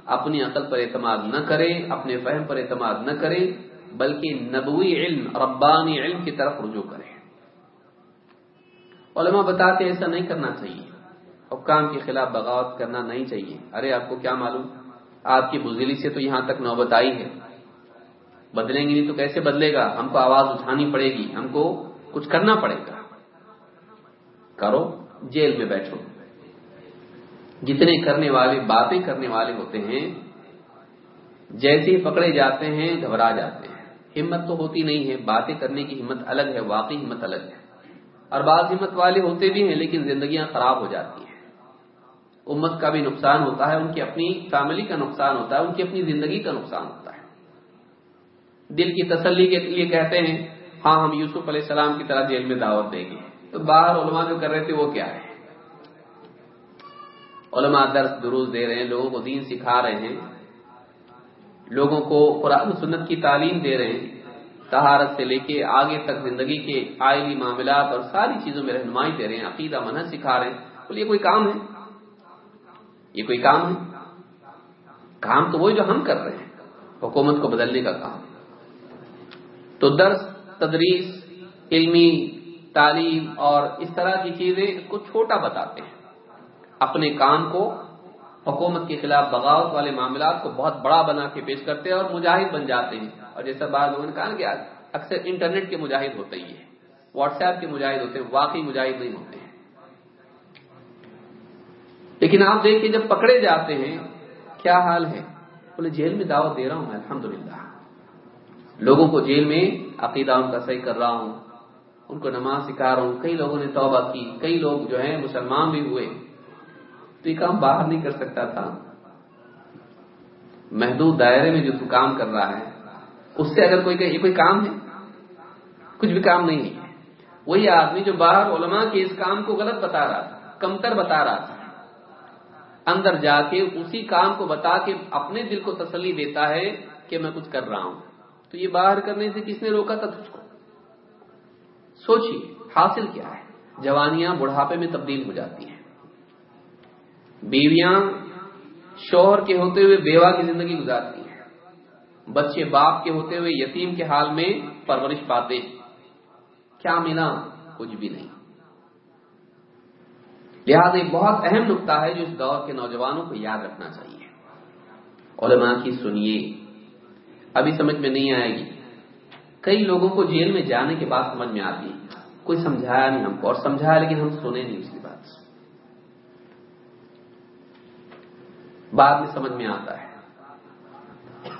اپنی عقل پر اعتماد نہ کرے، اپنے فہم پر اعتماد نہ کرے، بلکہ نبوی علم، ربانی علم کی طرف رجوع کرے۔ علماء بتاتے ایسا نہیں کرنا چاہیے۔ حکام کے خلاف بغاوت کرنا نہیں چاہیے۔ ارے، آپ کو کیا معلوم؟ آپ کی بزدلی سے تو یہاں تک نوبت آئی ہے۔ بدلیں گے نہیں تو کیسے بدلے گا؟ ہم کو آواز اٹھانی پڑے گی، ہم کو کچھ کرنا پڑے گا۔ کرو، جیل میں بیٹھو۔ جتنے کرنے والے، باتیں کرنے والے ہوتے ہیں، جیسے ہی پکڑے جاتے ہیں، گھبرا جاتے ہیں۔ ہمت تو ہوتی نہیں ہے، باتیں کرنے کی ہمت الگ ہے، واقعی ہمت الگ ہے۔ اور بعض ہمت والے ہوتے بھی ہیں، لیکن زندگیاں خراب ہو جاتی ہیں۔ امت کا بھی نقصان ہوتا ہے، ان کی اپنی فیملی کا نقصان ہوتا ہے، ان کی اپنی زندگی کا نقصان ہوتا ہے۔ دل کی تسلی کے لیے کہتے ہیں ہاں ہم یوسف علیہ السلام کی طرح جیل میں دعوت دیں گے۔ تو باہر علماء جو کر رہے تھے، وہ کیا ہے؟ علماء درس دروز دے رہے ہیں، لوگوں کو دین سکھا رہے ہیں۔ لوگوں کو قرآن سنت کی تعلیم دے رہے ہیں۔ تہارت سے لے کے آگے تک زندگی کے آئلی معاملات اور ساری چیزوں میں رہنمائی دے رہے ہیں، عقیدہ منہ سکھا رہے ہیں۔ بولے، یہ کوئی کام ہے؟ یہ کوئی کام ہے؟ کام تو وہی جو ہم کر رہے ہیں، حکومت کو بدلنے کا کام۔ تو درس، تدریس، علمی، تعلیم اور اس طرح کی چیزیں اس کو چھوٹا بتاتے ہیں۔ اپنے کام کو حکومت کے خلاف بغاوت والے معاملات کو بہت بڑا بنا کے پیش کرتے ہیں اور مجاہد بن جاتے ہیں۔ اور جیسا بعض لوگوں نے کہا کہ اکثر انٹرنیٹ کے مجاہد ہوتے ہی ہیں، واٹس ایپ کے مجاہد ہوتے ہیں، واقعی مجاہد نہیں ہوتے ہیں۔ لیکن آپ دیکھیے جب پکڑے جاتے ہیں، کیا حال ہے؟ بولے، جیل میں دعوت دے رہا ہوں میں الحمد لوگوں کو جیل میں عقیدہ ان کا صحیح کر رہا ہوں، ان کو نماز سکھا رہا ہوں، کئی لوگوں نے توبہ کی، کئی لوگ جو ہیں مسلمان بھی ہوئے۔ تو یہ کام باہر نہیں کر سکتا تھا۔ محدود دائرے میں جو تو کام کر رہا ہے، اس سے اگر کوئی کہ یہ کوئی کام ہے؟ کچھ بھی کام نہیں ہے۔ وہی آدمی جو باہر علماء کے اس کام کو غلط بتا رہا تھا، کمتر بتا رہا تھا۔ اندر جا کے اسی کام کو بتا کے اپنے دل کو تسلی دیتا ہے کہ میں کچھ کر رہا ہوں۔ تو یہ باہر کرنے سے کس نے روکا تھا تجھ کو؟ سوچیے، حاصل کیا ہے؟ جوانیاں بڑھاپے میں تبدیل ہو جاتی ہیں۔ بیویاں شوہر کے ہوتے ہوئے بیوہ کی زندگی گزارتی ہیں۔ بچے باپ کے ہوتے ہوئے یتیم کے حال میں پرورش پاتے ہیں۔ کیا ملا؟ کچھ بھی نہیں۔ لہٰذا ایک بہت اہم نقطہ ہے جو اس دور کے نوجوانوں کو یاد رکھنا چاہیے۔ علماء کی سنیے، ابھی سمجھ میں نہیں آئے گی۔ کئی لوگوں کو جیل میں جانے کے بعد سمجھ میں آتی کوئی سمجھایا نہیں ہم کو، اور سمجھایا لیکن ہم سنے نہیں اس کی بات بعد میں سمجھ میں آتا ہے۔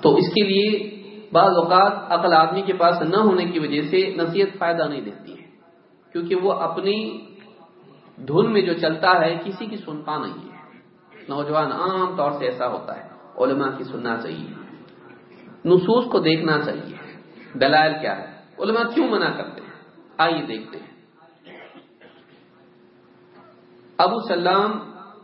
تو اس کے لیے بعض اوقات عقل آدمی کے پاس نہ ہونے کی وجہ سے نصیحت فائدہ نہیں دیتی ہے۔ کیونکہ وہ اپنی دھن میں جو چلتا ہے، کسی کی سنتا نہیں ہے۔ نوجوان عام طور سے ایسا ہوتا ہے۔ علماء کی سننا چاہیے۔ نصوص کو دیکھنا چاہیے۔ دلائل کیا ہے علماء کیوں منع کرتے ہیں؟ آئیے دیکھتے ہیں۔ ابو سلام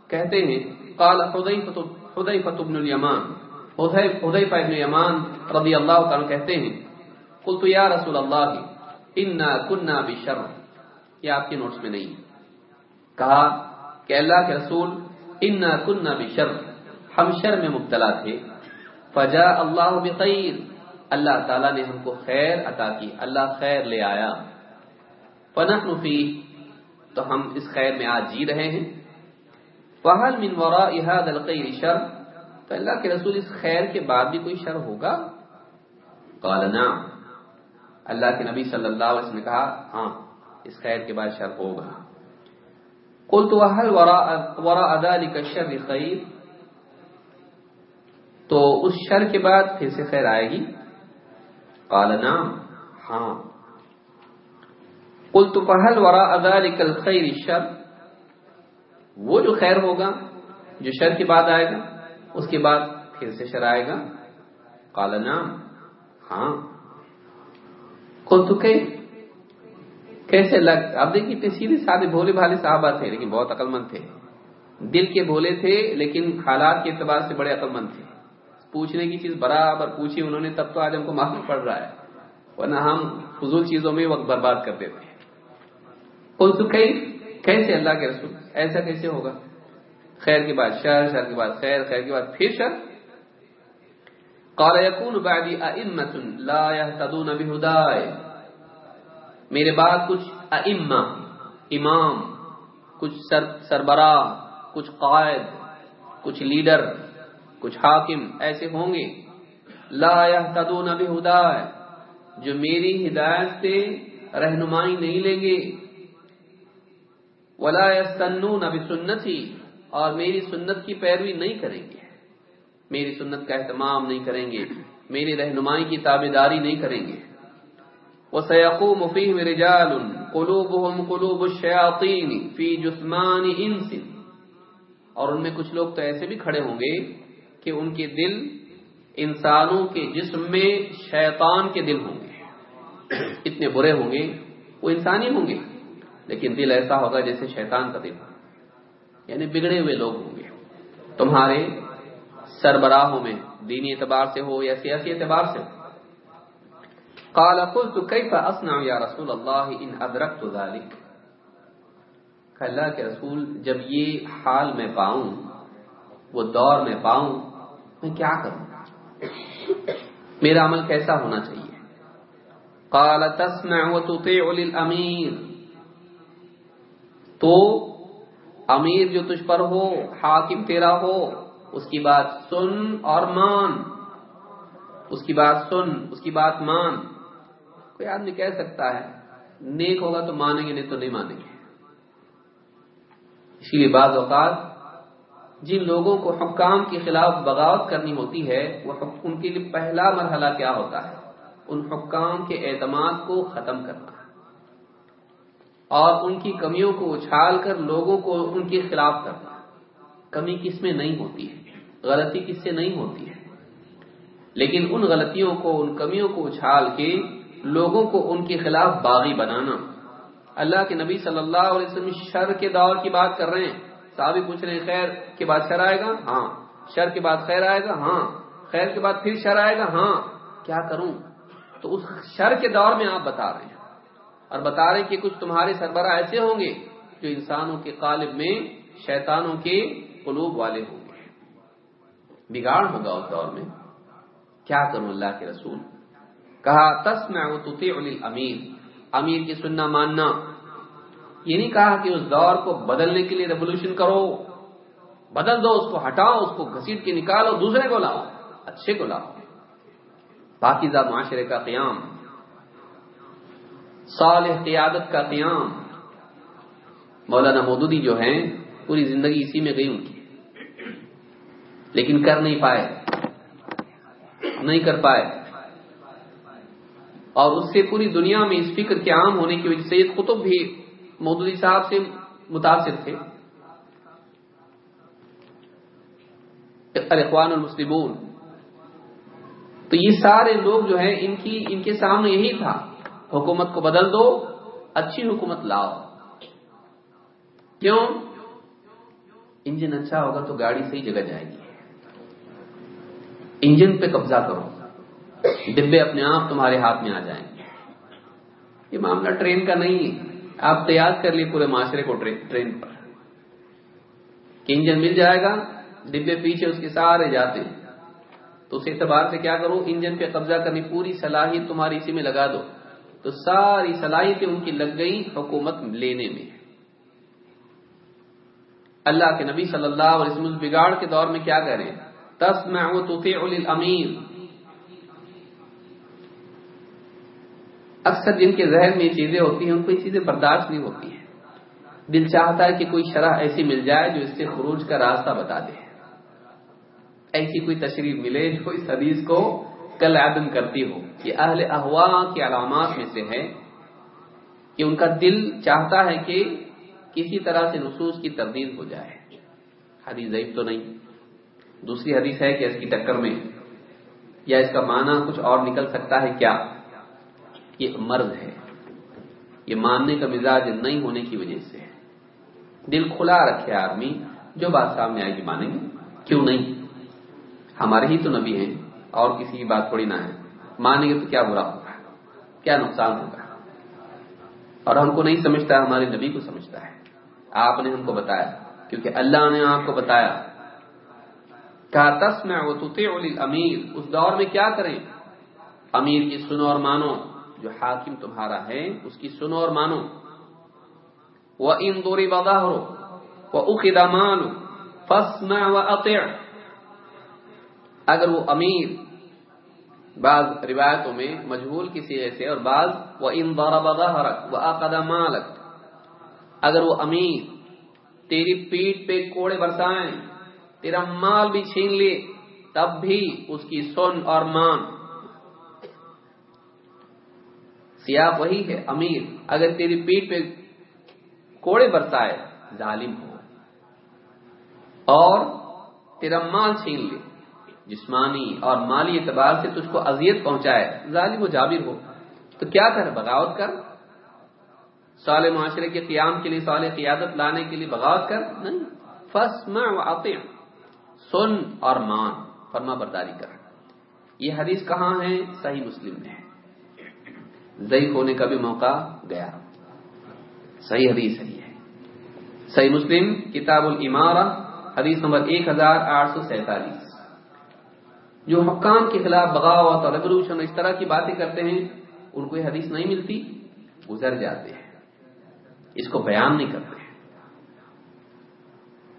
کہتے ہیں، قال حذیفہ بن الیمان۔ حذیفہ ابن یمان رضی اللہ تعالی کہتے ہیں، قلت یا رسول اللہ، انا كنا بشر۔ یہ آپ کے نوٹس میں نہیں۔ ہے کہا کہ اللہ کے رسول، انا كنا بشر ہم شر میں مبتلا تھے۔ فجاء اللہ بخیر اللہ تعالیٰ نے ہم کو خیر عطا کی۔ اللہ خیر لے آیا۔ فنحن فی تو ہم اس خیر میں آج جی رہے ہیں۔ فہل من وراء هذا الخير شر تو اللہ کے رسول اس خیر کے بعد بھی کوئی شر ہوگا؟ قال نعم۔ اللہ کے نبی صلی اللہ علیہ وسلم نے کہا ہاں اس خیر کے بعد شر ہوگا۔ قلت، وهل وراء وراء ذلك الشر خیر تو اس شر کے بعد پھر سے خیر آئے گی؟ قال، نعم ہاں۔ قلت، فهل وراء ذلك الخير الشر؟ وہ جو خیر ہوگا، جو شر کے بعد آئے گا، اس کے بعد پھر سے شر آئے گا۔ قال، نعم ہاں۔ قلت، کیف؟ کیسے لگ اب دیکھیے اتنے سیدھے سادے بھولے بھالے صحابہ تھے، لیکن بہت عقل مند تھے۔ دل کے بھولے تھے، لیکن حالات کے اعتبار سے بڑے عقل مند تھے۔ پوچھنے کی چیز برابر پوچھی انہوں نے، تب تو آج ہم کو معلوم پڑ رہا ہے۔ ورنہ ہم فضول چیزوں میں وقت برباد کرتے تھے کیسے اللہ کے رسول؟ ایسا کیسے ہوگا؟ خیر کے بعد شر شر کے بعد خیر خیر کے بعد پھر شر۔ قال يكون بعدي ائمه لا يهتدون بهداي میرے بعد کچھ ائمہ، امام، کچھ سر، سربراہ، کچھ قائد، کچھ لیڈر، کچھ حاکم ایسے ہوں گے۔ لا يهتدون بهداي جو میری ہدایت سے رہنمائی نہیں لیں گے۔ ولا يستنون بسنتي اور میری سنت کی پیروی نہیں کریں گے۔ میری سنت کا اہتمام نہیں کریں گے۔ میری رہنمائی کی تابے داری نہیں کریں گے۔ وَسَيَقُومُ فِيهِمْ رِجَالٌ قُلُوبُهُمْ قُلُوبُ الشَّيَاطِينِ فِي جُثْمَانِ إِنسٍ۔ اور ان میں کچھ لوگ تو ایسے بھی کھڑے ہوں گے کہ ان کے دل انسانوں کے جسم میں شیطان کے دل ہوں گے۔ اتنے برے ہوں گے، وہ انسانی ہوں گے۔ لیکن دل ایسا ہوگا جیسے شیطان کا دل۔ یعنی بگڑے ہوئے لوگ ہوں گے۔ تمہارے سربراہوں میں دینی اعتبار سے ہو یا سیاسی اعتبار سے ہو۔ قال، قلت، كيف اصنع يا رسول الله ان ادركت ذلك؟ کہ اللہ کے رسول، جب یہ حال میں پاؤں، وہ دور میں پاؤں، میں کیا کروں؟ میرا عمل کیسا ہونا چاہیے؟ قال، تسمع وتطيع للامير تو امیر جو تجھ پر ہو، حاکم تیرا ہو، اس کی بات سن اور مان۔ اس کی بات سن، اس کی بات مان۔ کوئی آدمی کہہ سکتا ہے، نیک ہوگا تو مانیں گے، نہیں تو نہیں مانیں گے۔ اسی لیے بعض اوقات جن لوگوں کو حکام کے خلاف بغاوت کرنی ہوتی ہے، وہ ان کے لیے پہلا مرحلہ کیا ہوتا ہے؟ ان حکام کے اعتماد کو ختم کرنا۔ اور ان کی کمیوں کو اچھال کر لوگوں کو ان کے خلاف کرنا۔ کمی کس میں نہیں ہوتی ہے؟ غلطی کس سے نہیں ہوتی ہے؟ لیکن ان غلطیوں کو، ان کمیوں کو اچھال کے لوگوں کو ان کے خلاف باغی بنانا۔ اللہ کے نبی صلی اللہ علیہ وسلم شر کے دور کی بات کر رہے ہیں۔ صحابی پوچھ رہے ہیں، خیر کے بعد شر آئے گا؟ ہاں۔ شر کے بعد خیر آئے گا؟ ہاں۔ خیر کے بعد پھر شر آئے گا؟ ہاں۔ کیا کروں؟ تو اس شر کے دور میں آپ بتا رہے ہیں۔ اور بتا رہے ہیں کہ کچھ تمہارے سربراہ ایسے ہوں گے جو انسانوں کے قالب میں شیطانوں کے قلوب والے ہوں گے۔ بگاڑ ہوگا اس دور میں۔ کیا کروں اللہ کے رسول؟ کہا تس میں امیر امیر کی سننا ماننا۔ یہ نہیں کہا کہ اس دور کو بدلنے کے لیے ریولیوشن کرو۔ بدل دو، اس کو ہٹاؤ، اس کو گھسیٹ کے نکالو، دوسرے کو لاؤ، اچھے کو لاؤ۔ پاکیزہ معاشرے کا قیام۔ صالح قیادت کا قیام۔ مولانا مودودی جو ہیں، پوری زندگی اسی میں گئی ان کی۔ لیکن کر نہیں پائے۔ نہیں کر پائے۔ اور اس سے پوری دنیا میں اس فکر کے عام ہونے کی وجہ سے سید قطب بھی مودودی صاحب سے متاثر تھے۔ الاخوان المسلمون۔ تو یہ سارے لوگ جو ہیں، ان کی، ان کے سامنے یہی تھا، حکومت کو بدل دو، اچھی حکومت لاؤ۔ کیوں؟ انجن اچھا ہوگا تو گاڑی صحیح جگہ جائے گی۔ انجن پہ قبضہ کرو۔ ڈبے اپنے آپ تمہارے ہاتھ میں آ جائیں گے۔ یہ معاملہ ٹرین کا نہیں ہے۔ آپ تیار کر لیے پورے معاشرے کو ٹرین پر۔ کہ انجن مل جائے گا، ڈبے پیچھے اس کے سارے جاتے ہیں۔ تو اس اعتبار سے کیا کرو؟ انجن پہ قبضہ کرنی پوری صلاحیت تمہاری اسی میں لگا دو۔ تو ساری صلاحیتیں ان کی لگ گئی حکومت لینے میں۔ اللہ کے نبی صلی اللہ علیہ وسلم بگاڑ کے دور میں کیا کریں تس میں امیر اکثر جن کے ذہن میں یہ چیزیں ہوتی ہیں، ان کو یہ چیزیں برداشت نہیں ہوتی ہیں۔ دل چاہتا ہے کہ کوئی شرح ایسی مل جائے جو اس سے خروج کا راستہ بتا دے۔ ایسی کوئی تشریف ملے جو اس حدیث کو کل عدم کرتی ہو۔ یہ اہل احوا کی علامات میں سے ہے کہ ان کا دل چاہتا ہے کہ کسی طرح سے نصوص کی تبدیل ہو جائے۔ حدیث ضعیف تو نہیں۔ دوسری حدیث ہے کہ اس کی ٹکر میں یا اس کا معنی کچھ اور نکل سکتا ہے کیا؟ یہ مرض ہے۔ یہ ماننے کا مزاج نہیں ہونے کی وجہ سے دل کھلا رکھے آدمی جو بات سامنے آئے گی مانیں گے۔ کیوں نہیں؟ ہمارے ہی تو نبی ہیں، اور کسی کی بات تھوڑی نہ ہے۔ مانیں گے تو کیا برا ہوگا؟ کیا نقصان ہوگا؟ اور ہم کو نہیں سمجھتا، ہمارے نبی کو سمجھتا ہے۔ آپ نے ہم کو بتایا، کیونکہ اللہ نے آپ کو بتایا۔ کہا تس میں امیر اس دور میں کیا کریں؟ امیر کی سنو اور مانو۔ جو حاکم تمہارا ہے، اس کی سنو اور مانو۔ وہ ان دوری بدا ہو وہ اقدا مانو فسم و اگر وہ امیر بعض روایتوں میں مجبور کسی ایسے اور بعض وہ ان دورہ بدا وہ مالک اگر وہ امیر تیری پیٹ پہ کوڑے برسائیں، تیرا مال بھی چھین لے، تب بھی اس کی سن اور مان۔ سیاح وہی ہے، امیر۔ اگر تیری پیٹ پہ کوڑے برسائے ظالم ہو۔ اور تیرا مال چھین لے۔ جسمانی اور مالی اعتبار سے تجھ کو اذیت پہنچائے، ظالم و جابر ہو۔ تو کیا کر؟ بغاوت کر۔ سال معاشرے کے قیام کے لیے سال قیادت لانے کے لیے بغاوت کر۔ نہیں۔ فسمع و سن اور مان۔ فرما برداری کر۔ یہ حدیث کہاں ہے؟ صحیح مسلم میں۔ ہے ضعیف ہونے کا بھی موقع گیا۔ صحیح حدیث ہے صحیح مسلم، کتاب العمارہ حدیث نمبر ایک ہزار آٹھ سو سینتالیس۔ جو حکام کے خلاف بغاوت اور ریولیوشن اس طرح کی باتیں کرتے ہیں، ان کو یہ حدیث نہیں ملتی، گزر جاتے ہیں۔ اس کو بیان نہیں کرتے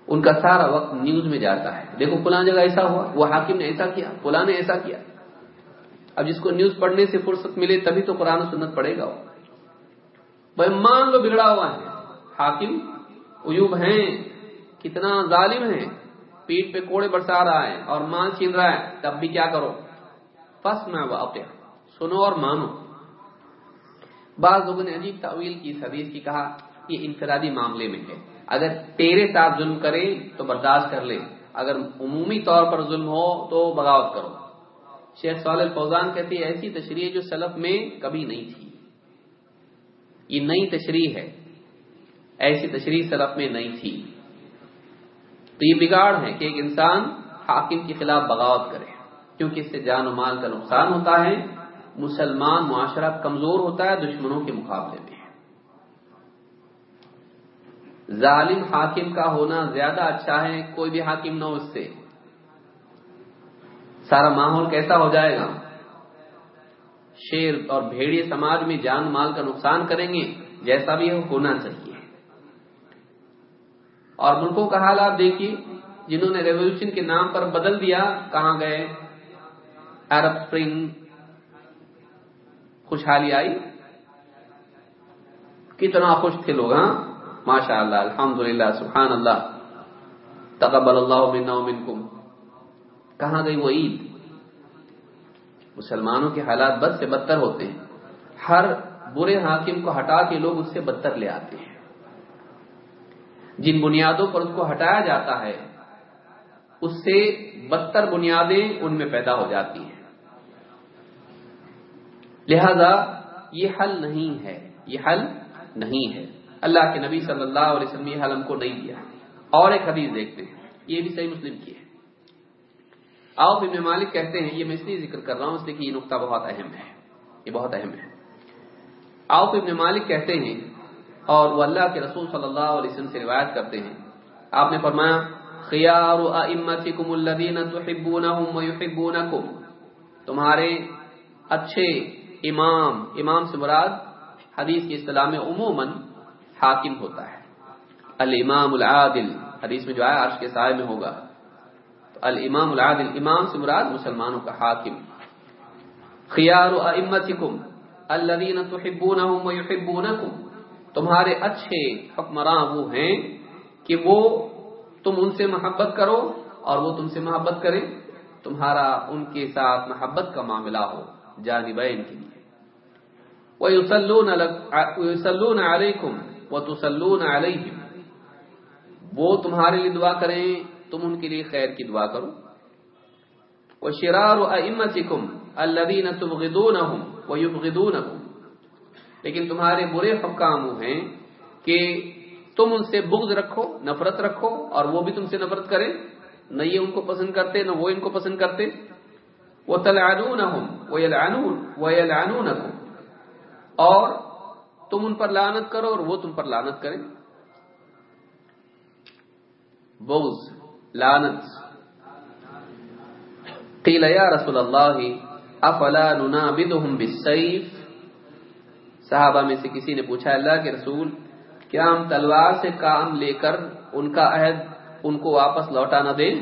ان کا سارا وقت نیوز میں جاتا ہے۔ دیکھو فلاں جگہ ایسا ہوا، وہ حاکم نے ایسا کیا، فلاں نے ایسا کیا۔ اب جس کو نیوز پڑھنے سے فرصت ملے تبھی تو قرآن و سنت پڑے گا وہ۔ بھائی مان لو بگڑا ہوا ہے۔ حاکم عیوب ہیں، کتنا ظالم ہے پیٹ پہ کوڑے برسا رہا ہے اور مان چھین رہا ہے۔ تب بھی کیا کرو؟ پس میں واقع۔ سنو اور مانو۔ بعض لوگوں نے عجیب تعویل کی حدیث کی کہا، یہ انفرادی معاملے میں ہے۔ اگر تیرے ساتھ ظلم کرے تو برداشت کر لے اگر عمومی طور پر ظلم ہو تو بغاوت کرو۔ شیخ سوال الفوزان کہتے ہیں، ایسی تشریح جو سلف میں کبھی نہیں تھی۔ یہ نئی تشریح ہے۔ ایسی تشریح سلف میں نہیں تھی۔ تو یہ بگاڑ ہے کہ ایک انسان حاکم کے خلاف بغاوت کرے، کیونکہ اس سے جان و مال کا نقصان ہوتا ہے، مسلمان معاشرہ کمزور ہوتا ہے، دشمنوں کے مقابلے میں۔ ظالم حاکم کا ہونا زیادہ اچھا ہے، کوئی بھی حاکم نہ ہو اس سے۔ سارا ماحول کیسا ہو جائے گا؟ شیر اور بھیڑیے سماج میں جان مال کا نقصان کریں گے، جیسا بھی ہونا چاہیے۔ اور ملکوں کا حال آپ دیکھیے، جنہوں نے ریولیوشن کے نام پر بدل دیا، کہاں گئے؟ عرب اسپرنگ خوشحالی آئی۔ کتنا خوش تھے لوگ ہاں؟ ماشاء اللہ الحمد للہ سبحان اللہ۔ تقبل اللہ منا منکم۔ کہاں گئی وہ عید؟ مسلمانوں کے حالات بد سے بدتر ہوتے ہیں۔ ہر برے حاکم کو ہٹا کے لوگ اس سے بدتر لے آتے ہیں۔ جن بنیادوں پر اس کو ہٹایا جاتا ہے، اس سے بدتر بنیادیں ان میں پیدا ہو جاتی ہیں۔ لہذا یہ حل نہیں ہے۔ یہ حل نہیں ہے۔ اللہ کے نبی صلی اللہ علیہ وسلم یہ حل ہم کو نہیں دیا۔ اور ایک حدیث دیکھتے ہیں۔ یہ بھی صحیح مسلم کی ہے۔ آؤ ابن مالک کہتے ہیں، یہ میں اس لیے ذکر کر رہا ہوں اس لیے کہ یہ نقطہ بہت اہم ہے۔ یہ بہت اہم ہے۔ آؤ ابن مالک کہتے ہیں اور وہ اللہ کے رسول صلی اللہ علیہ وسلم سے روایت کرتے ہیں۔ آپ نے فرمایا، خیار ائمتکم الذین تحبونہم ویحبونکم تمہارے اچھے امام امام سے مراد حدیث کی اصطلاح میں عموماً حاکم ہوتا ہے۔ الامام العادل، حدیث میں جو آیا، عرش کے سائے میں ہوگا۔ تو الامام العادل، امام سے مراد مسلمانوں کا حاکم۔ خیار ائمتکم الذین تحبونہم ویحبونکم۔ تمہارے اچھے حکمراں وہ ہیں کہ وہ تم ان سے محبت کرو اور وہ تم سے محبت کرے تمہارا ان کے ساتھ محبت کا معاملہ ہو جانبین کے لیے۔ وَيُسَلُّونَ عَلَيْكُمْ وَتُسَلُّونَ عَلَيْهِمْ وہ تمہارے لیے دعا کریں تم ان کے لیے خیر کی دعا کرو۔ وَشِرَارُ أَئِمَّتِكُمْ الَّذِينَ تُبْغِدُونَهُمْ وَيُبْغِدُونَكُمْ لیکن تمہارے برے حکام وہ ہیں کہ تم ان سے بغض رکھو، نفرت رکھو اور وہ بھی تم سے نفرت کریں نہ یہ ان کو پسند کرتے، نہ وہ ان کو پسند کرتے۔ وہ تلعنون وہ یلعنون اور تم ان پر لانت کرو اور وہ تم پر لانت کریں بغض۔ لانت قیل یا رسول اللہ، افلا ننابدهم بالسیف؟ صحابہ میں سے کسی نے پوچھا، اللہ کے رسول، کیا ہم تلوار سے کام لے کر ان کا عہد ان کو واپس لوٹا نہ دیں؟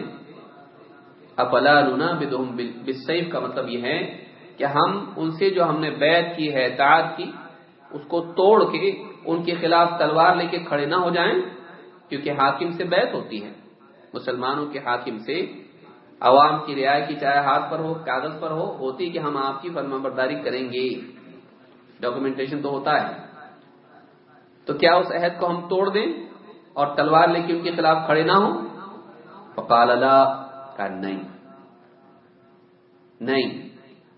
اپلا لونا بدہم بالسیف کا مطلب یہ ہے کہ ہم ان سے جو ہم نے بیعت کی ہے تعاد کی، اس کو توڑ کے ان کے خلاف تلوار لے کے کھڑے نہ ہو جائیں، کیونکہ حاکم سے بیعت ہوتی ہے۔ مسلمانوں کے حاکم سے عوام کی رعایت کی چاہے ہاتھ پر ہو کاغذ پر ہو، ہوتی کہ ہم آپ کی فرما برداری کریں گے۔ ڈاکومنٹیشن تو ہوتا ہے۔ تو کیا اس عہد کو ہم توڑ دیں اور تلوار لے کے ان کے خلاف کھڑے نہ ہوں؟ فقال اللہ کا نہیں۔ نہیں۔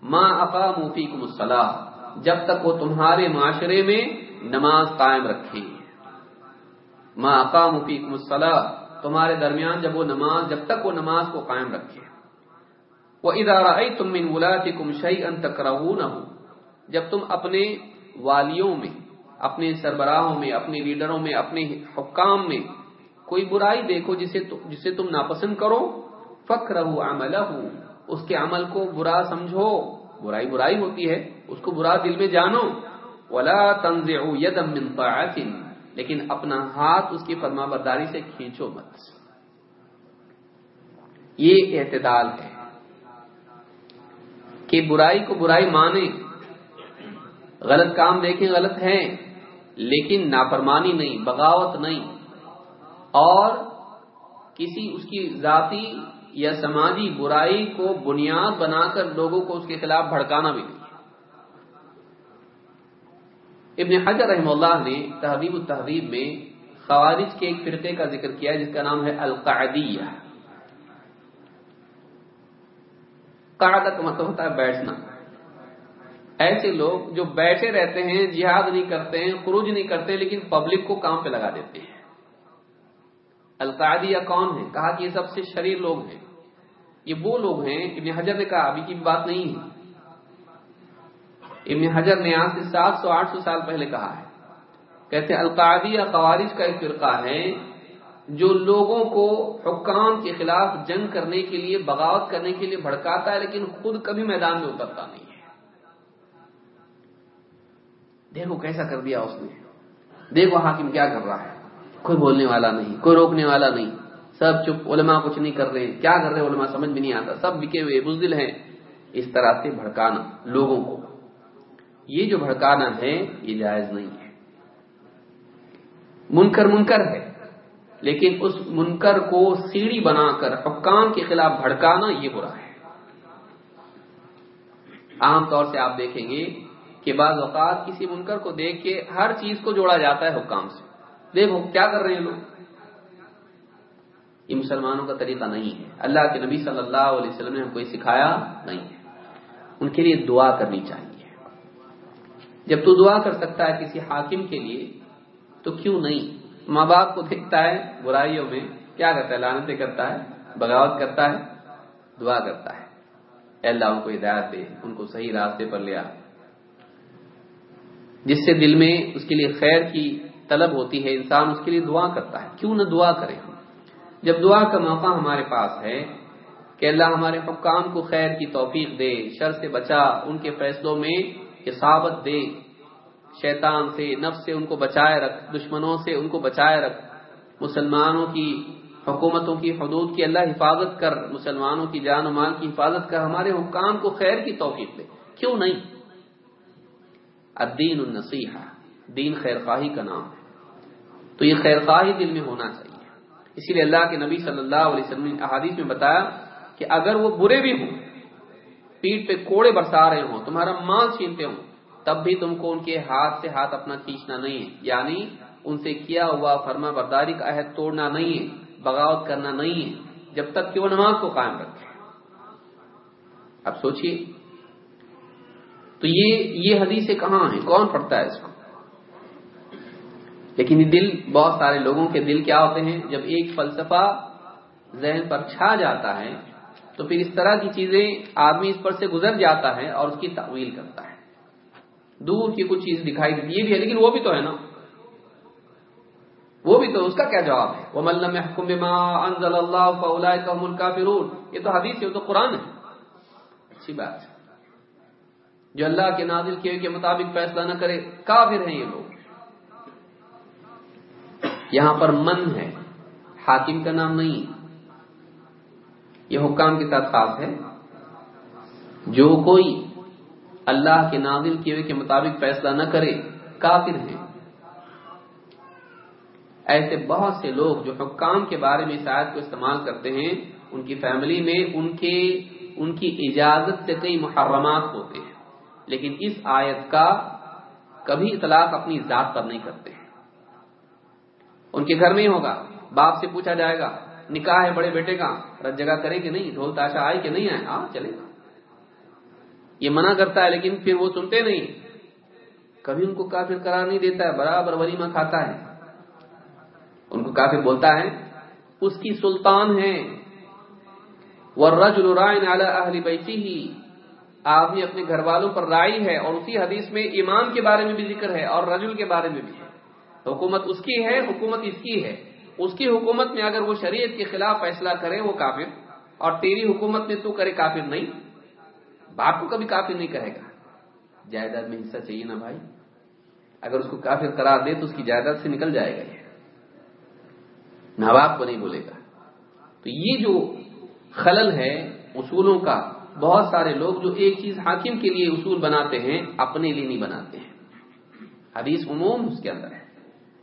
ماں اقام فیکم الصلاح جب تک وہ تمہارے معاشرے میں نماز قائم رکھے۔ ماں اقام فیکم الصلاح تمہارے درمیان جب وہ نماز، جب تک وہ نماز کو قائم رکھے۔ وہ ادارہ تم من ولاتکم شیئا تکرہونہ جب تم اپنے والیوں میں، اپنے سربراہوں میں، اپنے لیڈروں میں، اپنے حکام میں کوئی برائی دیکھو جسے جسے تم ناپسند کرو فخر اس کے عمل کو برا سمجھو۔ برائی برائی ہوتی ہے، اس کو برا دل میں جانو۔ ولا تنزعوا يدا من طاعت لیکن اپنا ہاتھ اس کی فرما برداری سے کھینچو مت۔ یہ اعتدال ہے کہ برائی کو برائی مانے غلط کام دیکھیں غلط ہے لیکن نافرمانی نہیں، بغاوت نہیں۔ اور کسی اس کی ذاتی یا سماجی برائی کو بنیاد بنا کر لوگوں کو اس کے خلاف بھڑکانا بھی نہیں۔ ابن حجر رحم اللہ نے تحبیب التحبیب میں خوارج کے ایک فرقے کا ذکر کیا جس کا نام ہے القعدیہ۔ قعدہ کا مطلب ہوتا ہے بیٹھنا۔ ایسے لوگ جو بیٹھے رہتے ہیں، جہاد نہیں کرتے ہیں، خروج نہیں کرتے لیکن پبلک کو کام پہ لگا دیتے ہیں۔ القعدیہ کون ہے؟ کہا کہ یہ سب سے شریر لوگ ہیں۔ یہ وہ لوگ ہیں، ابن حجر نے کہا، ابھی کی بات نہیں ہے۔ ابن حجر نے آج سے سات سو آٹھ سو سال پہلے کہا ہے۔ کہتے القادی یا خوارج کا ایک فرقہ ہے جو لوگوں کو حکام کے خلاف جنگ کرنے کے لیے، بغاوت کرنے کے لیے بھڑکاتا ہے، لیکن خود کبھی میدان میں اترتا نہیں ہے۔ دیکھو کیسا کر دیا اس نے۔ دیکھو حاکم کیا کر رہا ہے۔ کوئی بولنے والا نہیں، کوئی روکنے والا نہیں۔ سب چپ، علماء کچھ نہیں کر رہے کیا کر رہے علماء، سمجھ بھی نہیں آتا۔ سب بکے ہوئے، بزدل ہیں۔ اس طرح سے بھڑکانا لوگوں کو۔ یہ جو بھڑکانا ہے، یہ جائز نہیں ہے۔ منکر منکر ہے، لیکن اس منکر کو سیڑھی بنا کر حکام کے خلاف بھڑکانا یہ برا ہے۔ عام طور سے آپ دیکھیں گے کہ بعض اوقات کسی منکر کو دیکھ کے ہر چیز کو جوڑا جاتا ہے حکام سے۔ دیکھو، کیا کر رہے ہیں لوگ؟ یہ مسلمانوں کا طریقہ نہیں ہے۔ اللہ کے نبی صلی اللہ علیہ وسلم نے ہم کو سکھایا نہیں ہے۔ ان کے لیے دعا کرنی چاہیے۔ جب تو دعا کر سکتا ہے کسی حاکم کے لیے، تو کیوں نہیں؟ ماں باپ کو دیکھتا ہے برائیوں میں، کیا کرتا ہے؟ لانتیں کرتا ہے، بغاوت کرتا ہے، دعا کرتا ہے۔ اے اللہ، ان کو ہدایت دے، ان کو صحیح راستے پر لیا جس سے دل میں اس کے لیے خیر کی طلب ہوتی ہے، انسان اس کے لیے دعا کرتا ہے۔ کیوں نہ دعا کرے جب دعا کا موقع ہمارے پاس ہے، کہ اللہ ہمارے حکام کو خیر کی توفیق دے، شر سے بچا، ان کے فیصلوں میں حسابت دے۔ شیطان سے، نفس سے ان کو بچائے رکھ، دشمنوں سے ان کو بچائے رکھ۔ مسلمانوں کی حکومتوں کی حدود کی اللہ حفاظت کر، مسلمانوں کی جان و مال کی حفاظت کر، ہمارے حکام کو خیر کی توفیق دے۔ کیوں نہیں؟ الدین النصیحہ، دین خیر خواہی کا نام ہے۔ تو یہ خیر خواہی دل میں ہونا چاہیے۔ اسی لیے اللہ کے نبی صلی اللہ علیہ وسلم نے احادیث میں بتایا کہ اگر وہ برے بھی ہوں پیٹ پہ کوڑے برسا رہے ہوں، تمہارا مال چھینتے ہوں، تب بھی تم کو ان کے ہاتھ سے ہاتھ اپنا کھینچنا نہیں ہے۔ یعنی ان سے کیا ہوا فرما برداری کا عہد توڑنا نہیں ہے، بغاوت کرنا نہیں ہے، جب تک کہ وہ نماز کو قائم رکھے۔ اب سوچئے، تو یہ یہ حدیث کہاں ہیں؟ کون پڑھتا ہے اس کو؟ لیکن یہ دل، بہت سارے لوگوں کے دل کیا ہوتے ہیں؟ جب ایک فلسفہ ذہن پر چھا جاتا ہے تو پھر اس طرح کی چیزیں آدمی اس پر سے گزر جاتا ہے اور اس کی تعویل کرتا ہے۔ دور کی کچھ چیز دکھائی دیتی یہ بھی ہے، لیکن وہ بھی تو ہے نا۔ وہ بھی تو، اس کا کیا جواب ہے؟ وہ ملم حکم انزل اللہ کا ملکا یہ تو حدیث ہے تو قرآن ہے۔ اچھی بات ہے۔ جو اللہ کے نازل کیے کے مطابق فیصلہ نہ کرے، کافر ہیں یہ لوگ۔ یہاں پر من ہے۔ حاکم کا نام نہیں۔ یہ حکام کے ساتھ خاص ہے۔ جو کوئی اللہ کے نازل کیے کے مطابق فیصلہ نہ کرے، کافر ہیں ایسے بہت سے لوگ جو حکام کے بارے میں شاید کو استعمال کرتے ہیں، ان کی فیملی میں ان کے، ان کی اجازت سے کئی محرمات ہوتے ہیں۔ لیکن اس آیت کا کبھی اطلاق اپنی ذات پر نہیں کرتے۔ ہیں ان کے گھر میں ہی ہوگا، باپ سے پوچھا جائے گا نکاح ہے بڑے بیٹے کا رت جگہ کرے کہ نہیں؟ ڈھول تاشا آئے کہ نہیں آئے؟ ہاں چلے گا۔ یہ منع کرتا ہے لیکن پھر وہ سنتے نہیں۔ کبھی ان کو کافر قرار نہیں دیتا ہے، برابر ولیمہ کھاتا ہے۔ ان کو کافر بولتا ہے، اس کی سلطان ہے۔ ورجل رائن علی اہل بیتی ہی آدمی اپنے گھر والوں پر رائی ہے اور اسی حدیث میں امام کے بارے میں بھی ذکر ہے اور رجل کے بارے میں بھی ہے۔ حکومت اس کی ہے، حکومت اس کی ہے۔ اس کی حکومت میں اگر وہ شریعت کے خلاف فیصلہ کرے وہ کافر، اور تیری حکومت میں تو کرے کافر نہیں، باپ کو کبھی کافر نہیں کہے گا۔ جائیداد میں حصہ چاہیے نا بھائی۔ اگر اس کو کافر قرار دے تو اس کی جائیداد سے نکل جائے گا یہ۔ ماں باپ کو نہیں بولے گا۔ تو یہ جو خلل ہے اصولوں کا، بہت سارے لوگ جو ایک چیز حاکم کے لیے اصول بناتے ہیں، اپنے لیے نہیں بناتے ہیں۔ حدیث عموم اس کے اندر ہے۔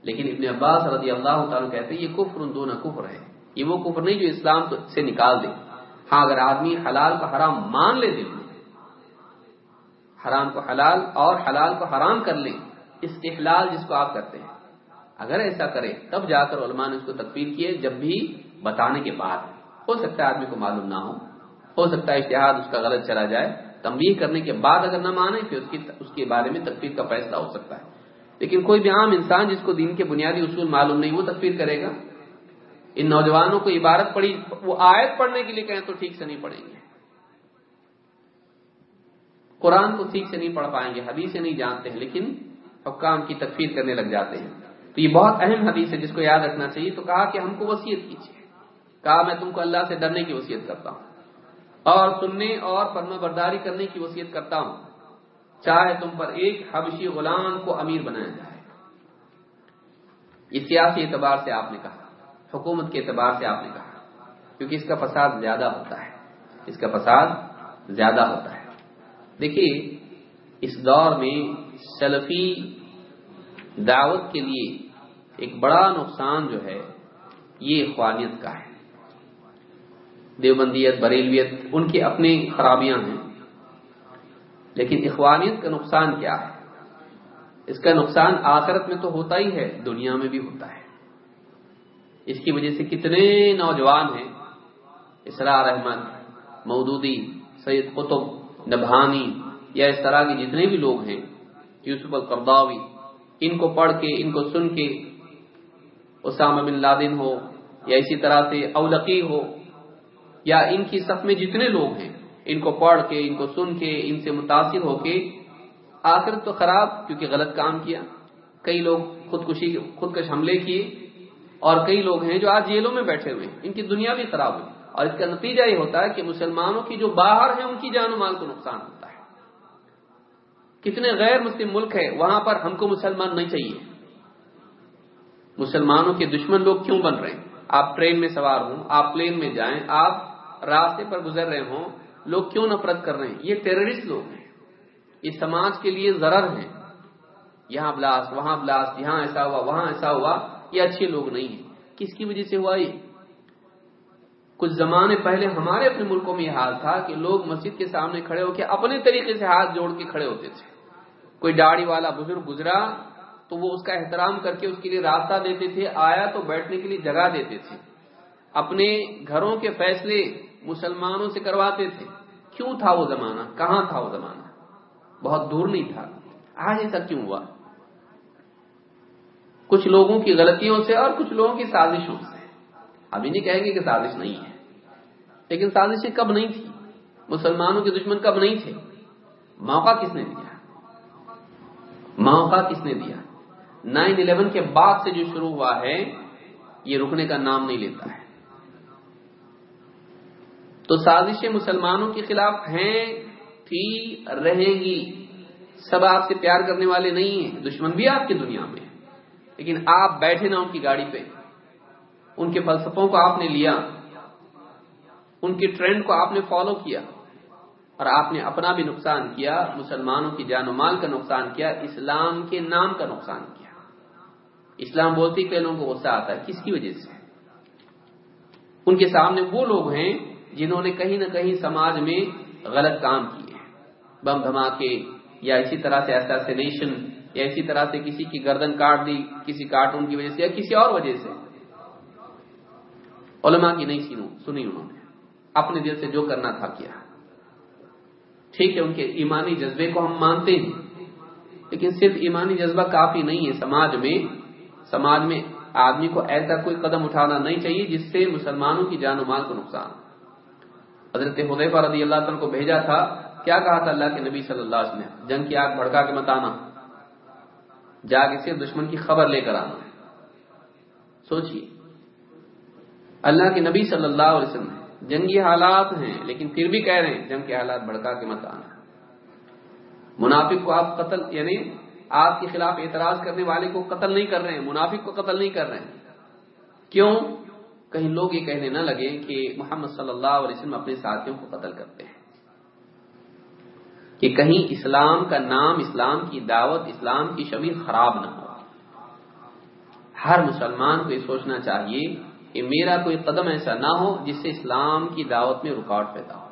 لیکن ابن عباس رضی اللہ تعالیٰ کہتے ہیں، یہ کفر دون کفر ہے۔ یہ وہ کفر نہیں جو اسلام سے نکال دے۔ ہاں اگر آدمی حلال کو حرام مان لے دل میں حرام کو حلال اور حلال کو حرام کر لے۔ استحلال جس کو آپ کرتے ہیں۔ اگر ایسا کرے، تب جا کر علماء نے اس کو تکفیر کیے جب بھی بتانے کے بعد۔ ہو سکتا ہے آدمی کو معلوم نہ ہو۔ ہو سکتا ہے اشتہاد اس کا غلط چلا جائے۔ تنبیہ کرنے کے بعد اگر نہ مانے، پھر اس کی اس کے بارے میں تکفیر کا فیصلہ ہو سکتا ہے۔ لیکن کوئی بھی عام انسان جس کو دین کے بنیادی اصول معلوم نہیں، وہ تکفیر کرے گا۔ ان نوجوانوں کو عبارت پڑھی، وہ آیت پڑھنے کے لیے کہیں تو ٹھیک سے نہیں پڑھیں گے۔ قرآن کو ٹھیک سے نہیں پڑھ پائیں گے، حدیث سے نہیں جانتے ہیں، لیکن حکام کی تکفیر کرنے لگ جاتے ہیں۔ تو یہ بہت اہم حدیث ہے، جس کو یاد رکھنا چاہیے۔ تو کہا کہ ہم کو وسیعت کیجیے۔ کہا میں تم کو اللہ سے ڈرنے کی وسیعت کرتا ہوں اور سننے اور فرما برداری کرنے کی وسیعت کرتا ہوں۔ چاہے تم پر ایک حبشی غلام کو امیر بنایا جائے۔ یہ سیاسی اعتبار سے آپ نے کہا، حکومت کے اعتبار سے آپ نے کہا، کیونکہ اس کا فساد زیادہ ہوتا ہے۔ اس کا فساد زیادہ ہوتا ہے۔ دیکھیے، اس دور میں سلفی دعوت کے لیے ایک بڑا نقصان جو ہے، یہ اخوانیت کا ہے۔ دیوبندیت، بریلویت، ان کی اپنی خرابیاں ہیں۔ لیکن اخوانیت کا نقصان کیا ہے؟ اس کا نقصان آخرت میں تو ہوتا ہی ہے، دنیا میں بھی ہوتا ہے۔ اس کی وجہ سے کتنے نوجوان ہیں اسرار احمد مودودی، سید قطب، نبھانی یا اس طرح کے جتنے بھی لوگ ہیں، یوسف القرداوی ان کو پڑھ کے، ان کو سن کے، اسامہ بن لادن ہو یا اسی طرح سے اولقی ہو یا ان کی صف میں جتنے لوگ ہیں ان کو پڑھ کے، ان کو سن کے، ان سے متاثر ہو کے آخر تو خراب کیونکہ غلط کام کیا۔ کئی لوگ خودکشی، خودکش حملے کیے اور کئی لوگ ہیں جو آج جیلوں میں بیٹھے ہوئے ہیں۔ ان کی دنیا بھی خراب ہوئی۔ اور اس کا نتیجہ یہ ہوتا ہے کہ مسلمانوں کی جو باہر ہیں، ان کی جان و مال کو نقصان ہوتا ہے۔ کتنے غیر مسلم ملک ہے وہاں پر ہم کو مسلمان نہیں چاہیے۔ مسلمانوں کے دشمن لوگ کیوں بن رہے ہیں؟ آپ ٹرین میں سوار ہوں، آپ پلین میں جائیں، آپ راستے پر گزر رہے ہوں لوگ کیوں نفرت کر رہے ہیں؟ یہ ٹیررسٹ لوگ ہیں۔ یہ سماج کے لیے ضرر ہیں۔ یہاں بلاسٹ وہاں بلاسٹ یہاں ایسا ہوا، وہاں ایسا ہوا۔ یہ اچھے لوگ نہیں ہیں۔ کس کی وجہ سے ہوا یہ؟ کچھ زمانے پہلے ہمارے اپنے ملکوں میں یہ حال تھا کہ لوگ مسجد کے سامنے کھڑے ہو کے اپنے طریقے سے ہاتھ جوڑ کے کھڑے ہوتے تھے۔ کوئی داڑھی والا بزرگ گزرا تو وہ اس کا احترام کر کے اس کے لیے راستہ دیتے تھے، آیا تو بیٹھنے کے لیے جگہ دیتے تھے۔ اپنے گھروں کے فیصلے مسلمانوں سے کرواتے تھے۔ کیوں تھا وہ زمانہ؟ کہاں تھا وہ زمانہ؟ بہت دور نہیں تھا۔ آج ایسا کیوں ہوا؟ کچھ لوگوں کی غلطیوں سے اور کچھ لوگوں کی سازشوں سے۔ ابھی نہیں کہیں گے کہ سازش نہیں ہے۔ لیکن سازشیں کب نہیں تھی مسلمانوں کے دشمن کب نہیں تھے؟ موقع کس نے دیا؟ موقع کس نے دیا؟ نائن الیون کے بعد سے جو شروع ہوا ہے، یہ رکنے کا نام نہیں لیتا ہے۔ تو سازشیں مسلمانوں کے خلاف ہیں، تھی، رہیں گی۔ سب آپ سے پیار کرنے والے نہیں ہیں، دشمن بھی آپ کی دنیا میں لیکن آپ بیٹھے نہ ان کی گاڑی پہ۔ ان کے فلسفوں کو آپ نے لیا۔ ان کے ٹرینڈ کو آپ نے فالو کیا۔ اور آپ نے اپنا بھی نقصان کیا، مسلمانوں کی جان و مال کا نقصان کیا، اسلام کے نام کا نقصان کیا۔ اسلام بولتی کہ لوگوں کو غصہ آتا ہے۔ کس کی وجہ سے؟ ان کے سامنے وہ لوگ ہیں جنہوں نے کہیں نہ کہیں سماج میں غلط کام کیے بم دھماکے یا اسی طرح سے ایساسینیشن یا اسی طرح سے کسی کی گردن کاٹ دی، کسی کارٹون کی وجہ سے یا کسی اور وجہ سے۔ علماء کی نہیں سنی انہوں نے۔ اپنے دل سے جو کرنا تھا کیا۔ ٹھیک ہے، ان کے ایمانی جذبے کو ہم مانتے ہیں، لیکن صرف ایمانی جذبہ کافی نہیں ہے۔ سماج میں سماج میں آدمی کو ایسا کوئی قدم اٹھانا نہیں چاہیے جس سے مسلمانوں کی جان و مال کو نقصان حضرت حضیفہ رضی اللہ تعالیٰ کو بھیجا تھا، کیا کہا تھا اللہ کے نبی صلی اللہ علیہ وسلم؟ جنگ کی آگ بھڑکا کے مت آنا۔ جا کے صرف دشمن کی خبر لے کر آنا۔ سوچئے۔ اللہ کے نبی صلی اللہ علیہ وسلم، جنگی حالات ہیں، لیکن پھر بھی کہہ رہے ہیں، جنگ کے حالات بھڑکا کے مت آنا۔ منافق کو آپ قتل یعنی آپ کے خلاف اعتراض کرنے والے کو قتل نہیں کر رہے ہیں، منافق کو قتل نہیں کر رہے ہیں۔ کیوں؟ کہیں لوگ یہ کہنے نہ لگے کہ محمد صلی اللہ علیہ وسلم اپنے ساتھیوں کو قتل کرتے ہیں۔ کہ کہیں اسلام کا نام اسلام کی دعوت، اسلام کی شبیر خراب نہ ہو۔ ہر مسلمان کو یہ سوچنا چاہیے کہ میرا کوئی قدم ایسا نہ ہو جس سے اسلام کی دعوت میں رکاوٹ پیدا ہو۔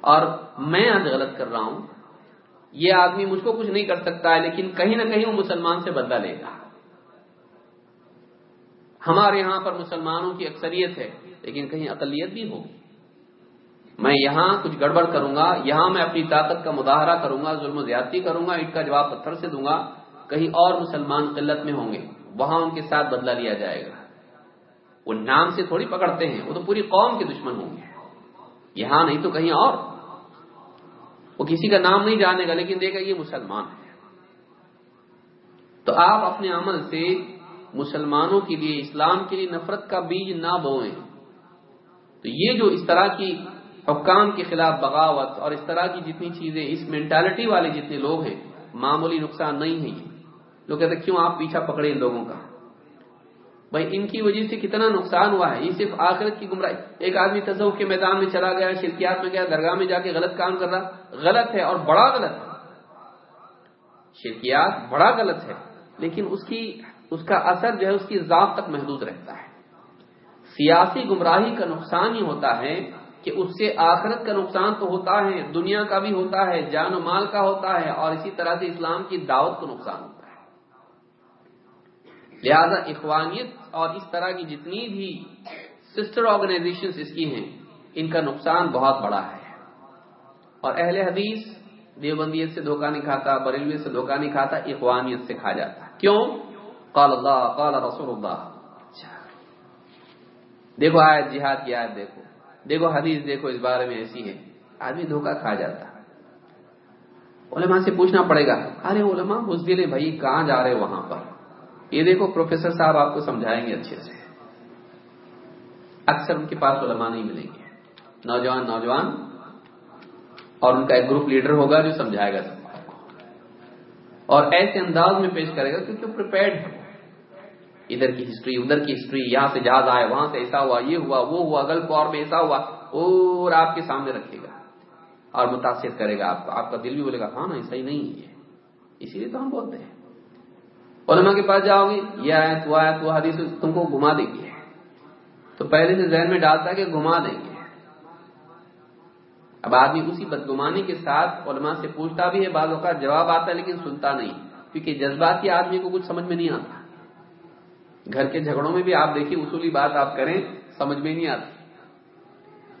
اور میں آج غلط کر رہا ہوں، یہ آدمی مجھ کو کچھ نہیں کر سکتا ہے لیکن کہیں نہ کہیں وہ مسلمان سے بدلا لے گا۔ ہمارے یہاں پر مسلمانوں کی اکثریت ہے، لیکن کہیں اقلیت بھی ہوگی میں یہاں کچھ گڑبڑ کروں گا، یہاں میں اپنی طاقت کا مظاہرہ کروں گا، ظلم و زیادتی کروں گا اٹ کا جواب پتھر سے دوں گا۔ کہیں اور مسلمان قلت میں ہوں گے، وہاں ان کے ساتھ بدلہ لیا جائے گا۔ وہ نام سے تھوڑی پکڑتے ہیں، وہ تو پوری قوم کے دشمن ہوں گے۔ یہاں نہیں تو کہیں اور۔ وہ کسی کا نام نہیں جانے گا، لیکن دیکھا یہ مسلمان ہے تو آپ اپنے عمل سے مسلمانوں کے لیے، اسلام کے لیے نفرت کا بیج نہ بوئیں۔ تو یہ جو اس طرح کی حکام کے خلاف بغاوت اور اس طرح کی جتنی چیزیں، اس مینٹالٹی والے جتنے لوگ ہیں، معمولی نقصان نہیں ہے یہ۔ لوگ کہتے کیوں آپ پیچھا پکڑے ان لوگوں کا؟ بھائی، ان کی وجہ سے کتنا نقصان ہوا ہے۔ یہ صرف آخرت کی گمراہی۔ ایک آدمی تصوف کے میدان میں چلا گیا، شرکیات میں گیا، درگاہ میں جا کے غلط کام کر رہا۔ غلط ہے اور بڑا غلط ہے۔ شرکیات بڑا غلط ہے، لیکن اس کی اس کا اثر جو ہے اس کی ذات تک محدود رہتا ہے۔ سیاسی گمراہی کا نقصان ہی ہوتا ہے کہ اس سے آخرت کا نقصان تو ہوتا ہے، دنیا کا بھی ہوتا ہے، جان و مال کا ہوتا ہے اور اسی طرح سے اسلام کی دعوت کو نقصان ہوتا ہے۔ لہذا اخوانیت اور اس طرح کی جتنی بھی سسٹر آرگنائزیشن اس کی ہیں، ان کا نقصان بہت بڑا ہے۔ اور اہل حدیث دیوبندیت سے دھوکہ نہیں کھاتا، بریلویت سے دھوکہ نہیں کھاتا، اخوانیت سے کھا جاتا۔ کیوں؟ قال اللہ، قال رسول اللہ۔ اچھا۔ دیکھو آیت، جہاد کی آیت دیکھو۔ دیکھو حدیث دیکھو، اس بارے میں ایسی ہے۔ آدمی دھوکہ کھا جاتا علماء سے پوچھنا پڑے گا، ارے علماء بزدل بھائی، کہاں جا رہے وہاں پر؟ یہ دیکھو، پروفیسر صاحب آپ کو سمجھائیں گے اچھے سے۔ اکثر ان کے پاس علماء نہیں ملیں گے۔ نوجوان نوجوان۔ اور ان کا ایک گروپ لیڈر ہوگا جو سمجھائے گا سب کو۔ اور ایسے انداز میں پیش کرے گا کیونکہ پریپیئرڈ ہے۔ ادھر کی ہسٹری، ادھر کی ہسٹری، یہاں سے جہاز آئے، وہاں سے ایسا ہوا، یہ ہوا، وہ ہوا گلف وار میں ایسا ہوا، اور آپ کے سامنے رکھے گا اور متاثر کرے گا آپ کو۔ آپ کا دل بھی بولے گا ہاں نا صحیح نہیں ہے۔ اسی لیے تو ہم بولتے ہیں۔ علماء کے پاس جاؤ گے، یہ آئے تو آیا تو حدیث، تم کو گھما دیں گے۔ تو پہلے سے ذہن میں ڈالتا ہے کہ گھما دیں گے۔ اب آدمی اسی بدگمانی کے ساتھ علماء سے پوچھتا بھی ہے، بعض اوقات جواب آتا ہے لیکن سنتا نہیں، کیونکہ جذباتی آدمی کو کچھ سمجھ میں نہیں آتا۔ گھر کے جھگڑوں میں بھی آپ دیکھیے اصولی بات آپ کریں، سمجھ میں نہیں آتی۔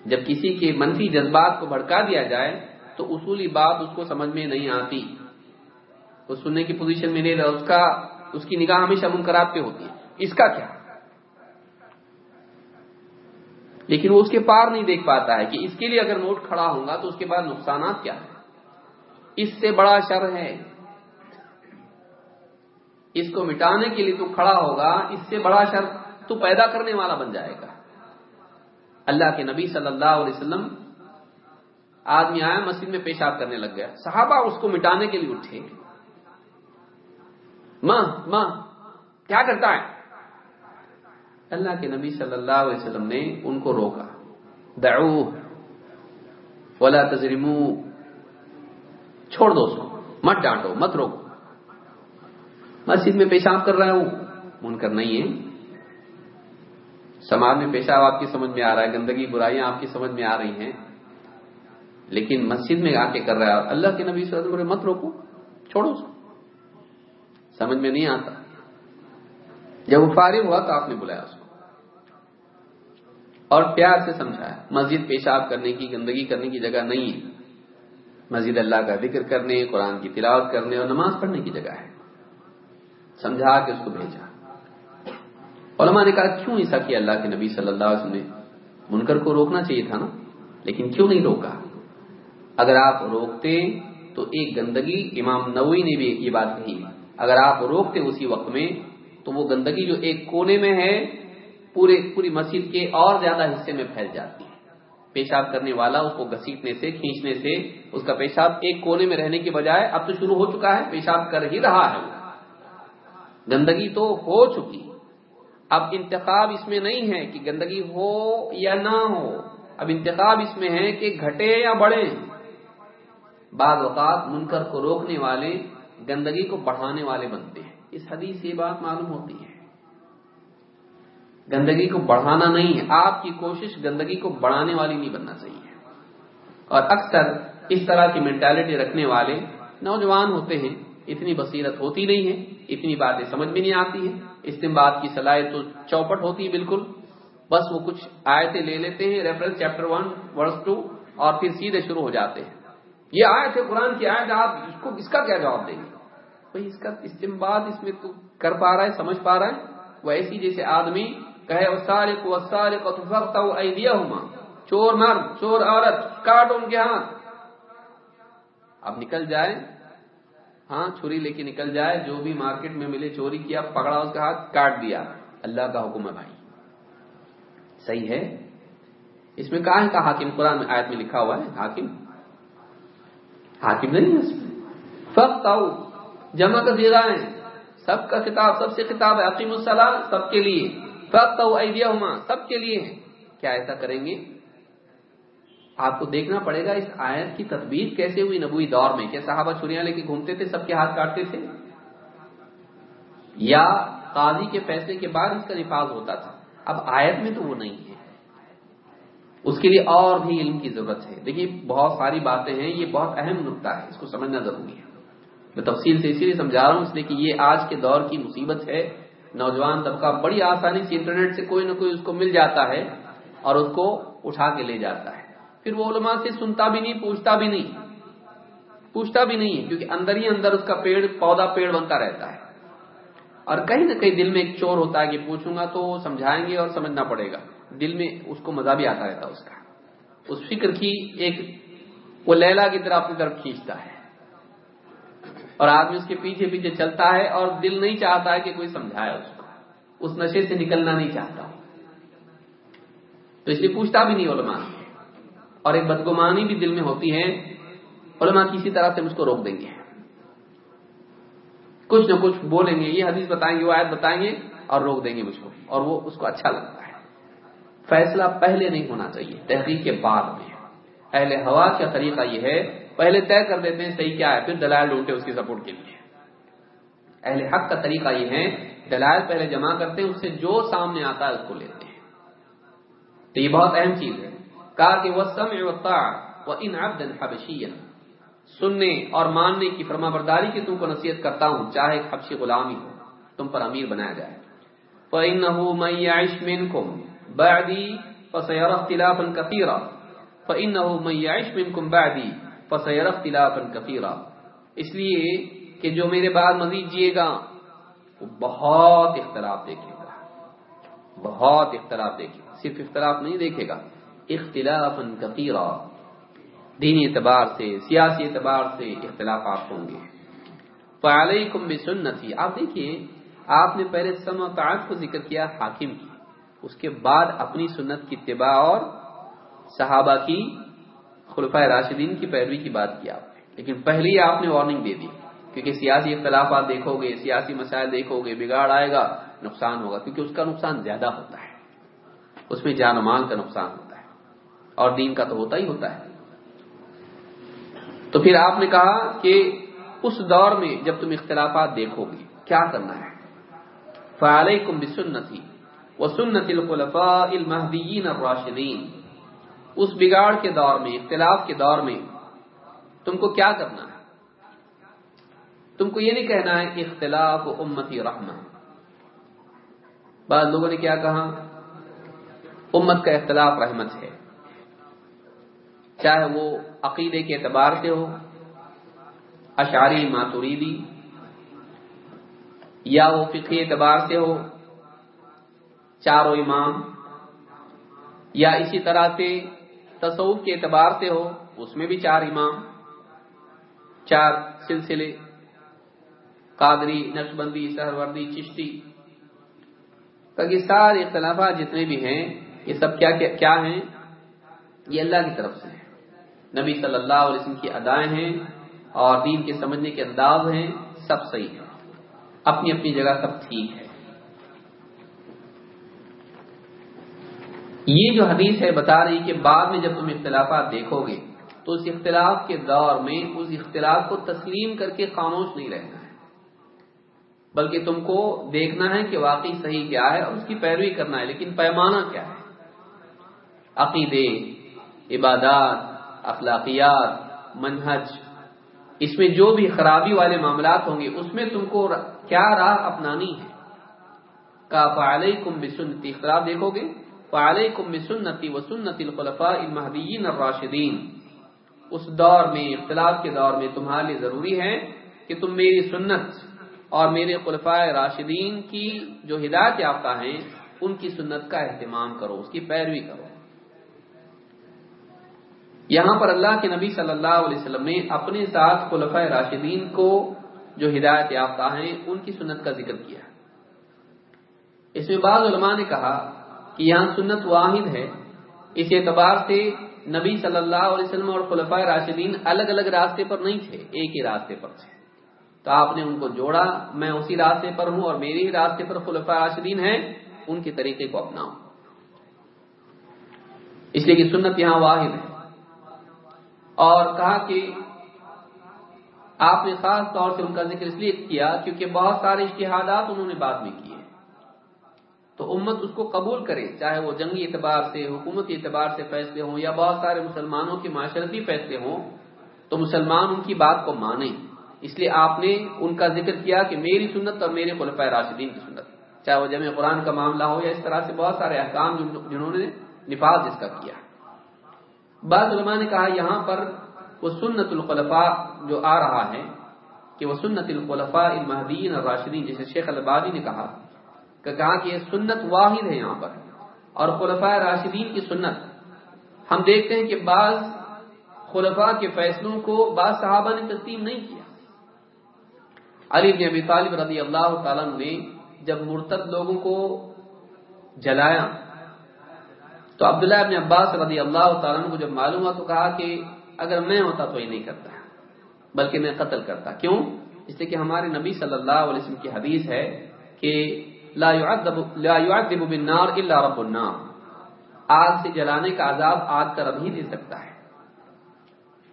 جب کسی کے منفی جذبات کو بھڑکا دیا جائے، تو اصولی بات اس کو سمجھ میں نہیں آتی۔ وہ سننے کی پوزیشن میں نہیں رہا، اس کا، اس کی نگاہ ہمیشہ منقرات پہ ہوتی ہے۔ اس کا کیا؟ لیکن وہ اس کے پار نہیں دیکھ پاتا ہے کہ اس کے لیے اگر نوٹ کھڑا ہوں گا، تو اس کے بعد نقصانات کیا ہے اس سے بڑا شر ہے۔ اس کو مٹانے کے لیے تو کھڑا ہوگا، اس سے بڑا شر تو پیدا کرنے والا بن جائے گا۔ اللہ کے نبی صلی اللہ علیہ وسلم آدمی آیا، مسجد میں پیشاب کرنے لگ گیا۔ صحابہ اس کو مٹانے کے لیے اٹھے۔ ماں ماں، کیا کرتا ہے؟ اللہ کے نبی صلی اللہ علیہ وسلم نے ان کو روکا۔ دعو ولا تجرمو چھوڑ دو اس کو۔ مت ڈانٹو، مت روکو۔ مسجد میں پیشاب کر رہا ہوں۔ منکر نہیں ہے۔ سماج میں پیشاب آپ کی سمجھ میں آ رہا ہے، گندگی، برائیاں آپ کی سمجھ میں آ رہی ہیں۔ لیکن مسجد میں آ کے کر رہا ہے۔ اللہ کے نبی صلی اللہ علیہ وسلم مت روکو، چھوڑو اس کو۔ سمجھ میں نہیں آتا۔ جب وہ فارغ ہوا تو آپ نے بلایا اس کو۔ اور پیار سے سمجھایا، مسجد پیشاب کرنے کی، گندگی کرنے کی جگہ نہیں ہے۔ مسجد اللہ کا ذکر کرنے، قرآن کی تلاوت کرنے اور نماز پڑھنے کی جگہ ہے۔ سمجھا کے اس کو بھیجا۔ علماء نے کہا، کیوں ایسا کیا؟ اللہ کے نبی صلی اللہ علیہ وسلم نے منکر کو روکنا چاہیے تھا نا، لیکن کیوں نہیں روکا؟ اگر آپ روکتے تو ایک گندگی، امام نوئی نے بھی یہ بات کہی۔ اگر آپ روکتے اسی وقت میں تو وہ گندگی جو ایک کونے میں ہے، پورے، پوری مسجد کے اور زیادہ حصے میں پھیل جاتی۔ ہے پیشاب کرنے والا اس کو گسیٹنے سے، کھینچنے سے، اس کا پیشاب ایک کونے میں رہنے کے بجائے اب تو شروع ہو چکا ہے، پیشاب کر ہی رہا ہے۔ گندگی تو ہو چکی۔ اب انتخاب اس میں نہیں ہے کہ گندگی ہو یا نہ ہو۔ اب انتخاب اس میں ہے کہ گھٹے یا بڑھے بعض اوقات منکر کو روکنے والے گندگی کو بڑھانے والے بنتے ہیں۔ اس حدیث سے یہ بات معلوم ہوتی ہے۔ گندگی کو بڑھانا نہیں ہے۔ آپ کی کوشش گندگی کو بڑھانے والی نہیں بننا چاہیے۔ اور اکثر اس طرح کی مینٹالٹی رکھنے والے نوجوان ہوتے ہیں۔ اتنی بصیرت ہوتی نہیں ہے، اتنی باتیں سمجھ بھی نہیں آتی ہے استعمال کی صلاحیت تو چوپٹ ہوتی ہے بالکل۔ بس وہ کچھ آیتیں لے لیتے ہیں reference chapter one verse two اور پھر سیدھے شروع ہو جاتے ہیں۔ یہ آیت ہے قرآن کی آیت، آپ اس کو، اس کا کیا جواب دیں گے؟ بھائی، اس کا استعمال اس میں تو کر پا رہا ہے، سمجھ پا رہا ہے۔ وہ ایسی جیسے آدمی کہے سارے کو سارے کو چور مرد چور عورت، کاٹ ان کے ہاتھ۔ اب نکل جائے ہاں چھری لے کے نکل جائے، جو بھی مارکیٹ میں ملے، چوری کیا، پکڑا، اس کا ہاتھ کاٹ دیا۔ اللہ کا حکم ہے بھائی۔ صحیح ہے؟ اس میں کہا ہے کہ حاکم؟ قرآن میں آیت میں لکھا ہوا ہے، حاکم؟ حاکم نہیں ہے اس میں۔ فخت آؤ جمع کا ہے سب کا کتاب سب سے کتاب ہے عقیم السلام سب کے لیے۔ فخت آؤ سب کے لیے۔ ہے کیا ایسا کریں گے؟ آپ کو دیکھنا پڑے گا اس آیت کی تدبیر کیسے ہوئی نبوی دور میں؟ کیا صحابہ چھریاں لے کے گھومتے تھے؟ سب کے ہاتھ کاٹتے تھے؟ یا قاضی کے فیصلے کے بعد اس کا نفاذ ہوتا تھا؟ اب آیت میں تو وہ نہیں ہے۔ اس کے لیے اور بھی علم کی ضرورت ہے۔ دیکھیے، بہت ساری باتیں ہیں، یہ بہت اہم نقطہ ہے، اس کو سمجھنا ضروری ہے۔ میں تفصیل سے اسی لیے سمجھا رہا ہوں اس لیے کہ یہ آج کے دور کی مصیبت ہے۔ نوجوان طبقہ بڑی آسانی سے انٹرنیٹ سے کوئی نہ کوئی اس کو مل جاتا ہے اور اس کو اٹھا کے لے جاتا ہے۔ پھر وہ علماء سے سنتا بھی نہیں، پوچھتا بھی نہیں۔ پوچھتا بھی نہیں کیونکہ اندر ہی اندر اس کا پیڑ، پودا پیڑ بنتا رہتا ہے۔ اور کہیں نہ کہیں دل میں ایک چور ہوتا ہے کہ پوچھوں گا تو سمجھائیں گے اور سمجھنا پڑے گا۔ دل میں اس کو مزہ بھی آتا رہتا اس کا۔ اس فکر کی ایک وہ لیلا کی طرح اپنی طرف کھینچتا ہے۔ اور آدمی اس کے پیچھے پیچھے چلتا ہے اور دل نہیں چاہتا ہے کہ کوئی سمجھائے اس کو۔ اس نشے سے نکلنا نہیں چاہتا۔ تو اس لیے پوچھتا بھی نہیں علماء اور ایک بدگمانی بھی دل میں ہوتی ہے، علماء کسی طرح سے مجھ کو روک دیں گے۔ کچھ نہ کچھ بولیں گے، یہ حدیث بتائیں گے، وہ آیت بتائیں گے اور روک دیں گے مجھ کو۔ اور وہ اس کو اچھا لگتا ہے۔ فیصلہ پہلے نہیں ہونا چاہیے، تحقیق کے بعد میں۔ اہل ہوا کا طریقہ یہ ہے، پہلے طے کر دیتے ہیں صحیح کیا ہے، پھر دلائل ڈھونڈتے اس کی سپورٹ کے لیے۔ اہل حق کا طریقہ یہ ہے، دلائل پہلے جمع کرتے ہیں، اس سے جو سامنے آتا ہے اس کو لیتے ہیں۔ تو یہ بہت اہم چیز ہے۔ کہا کہ وہ سم و ان حبشی سننے اور ماننے کی فرما برداری کی تم کو نصیحت کرتا ہوں، چاہے ایک حبشی غلامی ہو، تم پر امیر بنایا جائے۔ فَإِنَّهُ مَن يَعِشْ مِنْكُمْ بَعْدِي فَسَيَرَ اخْتِلَافًا كَثِيرًا۔ فَإِنَّهُ مَن يَعِشْ مِنْكُمْ بَعْدِي فَسَيَرَ اخْتِلَافًا كَثِيرًا۔ اس لیے کہ جو میرے بعد مزید جیے گا، وہ بہت اختلاف دیکھے گا۔ بہت اختلاف دیکھے گا۔ صرف اختلاف نہیں دیکھے گا۔ اختلاف کثیرا دینی اعتبار سے، سیاسی اعتبار سے اختلافات ہوں گے۔ فعلیکم بسنتی، آپ دیکھیے، آپ نے پہلے سم و کو ذکر کیا، حاکم کی۔ اس کے بعد اپنی سنت کی اتباع اور صحابہ کی خلفۂ راشدین کی پیروی کی بات کی آپ نے۔ لیکن پہلے ہی آپ نے وارننگ دے دی، کیونکہ سیاسی اختلافات دیکھو گے، سیاسی مسائل دیکھو گے، بگاڑ آئے گا، نقصان ہوگا، کیونکہ اس کا نقصان زیادہ ہوتا ہے۔ اس میں جان و مال کا نقصان ہوتا ہے۔ اور دین کا تو ہوتا ہی ہوتا ہے۔ تو پھر آپ نے کہا کہ اس دور میں جب تم اختلافات دیکھو گے، کیا کرنا ہے؟ فعلیکم بسنتی وسنت الخلفاء المہدیین الراشدین اس بگاڑ کے دور میں، اختلاف کے دور میں تم کو کیا کرنا ہے؟ تم کو یہ نہیں کہنا ہے کہ اختلاف و امتی رحمہ۔ بعض لوگوں نے کیا کہا؟ امت کا اختلاف رحمت ہے۔ چاہے وہ عقیدے کے اعتبار سے ہو، اشعری ماتوریدی، یا وہ فقی اعتبار سے ہو، چاروں امام، یا اسی طرح سے تصوف کے اعتبار سے ہو، اس میں بھی چار امام، چار سلسلے، قادری، نقشبندی، سہروردی، چشتی تاکہ سارے اختلافات جتنے بھی ہیں، یہ سب کیا کیا ہیں؟ یہ اللہ کی طرف سے ہیں۔ نبی صلی اللہ علیہ وسلم کی ادائیں ہیں اور دین کے سمجھنے کے انداز ہیں، سب صحیح ہے اپنی اپنی جگہ سب ٹھیک ہے۔ یہ جو حدیث ہے، بتا رہی کہ بعد میں جب تم اختلافات دیکھو گے، تو اس اختلاف کے دور میں اس اختلاف کو تسلیم کر کے خاموش نہیں رہنا ہے۔ بلکہ تم کو دیکھنا ہے کہ واقعی صحیح کیا ہے اور اس کی پیروی کرنا ہے، لیکن پیمانہ کیا ہے؟ عقیدے، عبادات اخلاقیات، منہج، اس میں جو بھی خرابی والے معاملات ہوں گے، اس میں تم کو کیا راہ اپنانی ہے؟ کا فعال کم بسنتی اختلاف دیکھو گے فعال کم بسنتی و سنتی الخلفاء المحدین الراشدین اس دور میں، اختلاف کے دور میں تمہارے لیے ضروری ہے کہ تم میری سنت اور میرے خلفاء راشدین کی جو ہدایت یافتہ ہیں، ان کی سنت کا اہتمام کرو، اس کی پیروی کرو۔ یہاں پر اللہ کے نبی صلی اللہ علیہ وسلم نے اپنے ساتھ خلفۂ راشدین کو جو ہدایت یافتہ ہیں، ان کی سنت کا ذکر کیا۔ اس میں بعض علماء نے کہا کہ یہاں سنت واحد ہے۔ اس اعتبار سے نبی صلی اللہ علیہ وسلم اور خلفۂ راشدین الگ الگ راستے پر نہیں تھے، ایک ہی راستے پر تھے۔ تو آپ نے ان کو جوڑا، میں اسی راستے پر ہوں اور میرے ہی راستے پر خلفۂ راشدین ہیں، ان کے طریقے کو اپناؤں۔ اس لیے کہ سنت یہاں واحد ہے۔ اور کہا کہ آپ نے خاص طور سے ان کا ذکر اس لیے کیا کیونکہ بہت سارے اشتہادات انہوں نے بعد میں کیے تو امت اس کو قبول کرے، چاہے وہ جنگی اعتبار سے حکومتی اعتبار سے فیصلے ہوں یا بہت سارے مسلمانوں کے معاشرتی فیصلے ہوں، تو مسلمان ان کی بات کو مانیں اس لیے آپ نے ان کا ذکر کیا کہ میری سنت اور میرے خلفۂ راشدین کی سنت، چاہے وہ جمع قرآن کا معاملہ ہو یا اس طرح سے بہت سارے احکام جنہوں نے نفاذ اس کا کیا۔ بعض علماء نے کہا یہاں پر وہ سنت الخلفاء جو آ رہا ہے، کہ وہ سنت الخلفاء المحدین اور راشدین شیخ البادی نے کہا، کہ کہا کہ یہ سنت واحد ہے یہاں پر۔ اور خلفاء راشدین کی سنت، ہم دیکھتے ہیں کہ بعض خلفاء کے فیصلوں کو بعض صحابہ نے تسلیم نہیں کیا۔ علی بن ابی طالب رضی اللہ تعالیٰ نے جب مرتد لوگوں کو جلایا تو عبداللہ ابن عباس رضی اللہ تعالیٰ کو جب معلوم ہوا تو کہا کہ اگر میں ہوتا تو یہ نہیں کرتا، بلکہ میں قتل کرتا۔ کیوں؟ اس لیے کہ ہمارے نبی صلی اللہ علیہ وسلم کی حدیث ہے کہ لا يعذب بالنار الا رب النار۔ آگ سے جلانے کا عذاب آگ کا رب ہی دے سکتا ہے۔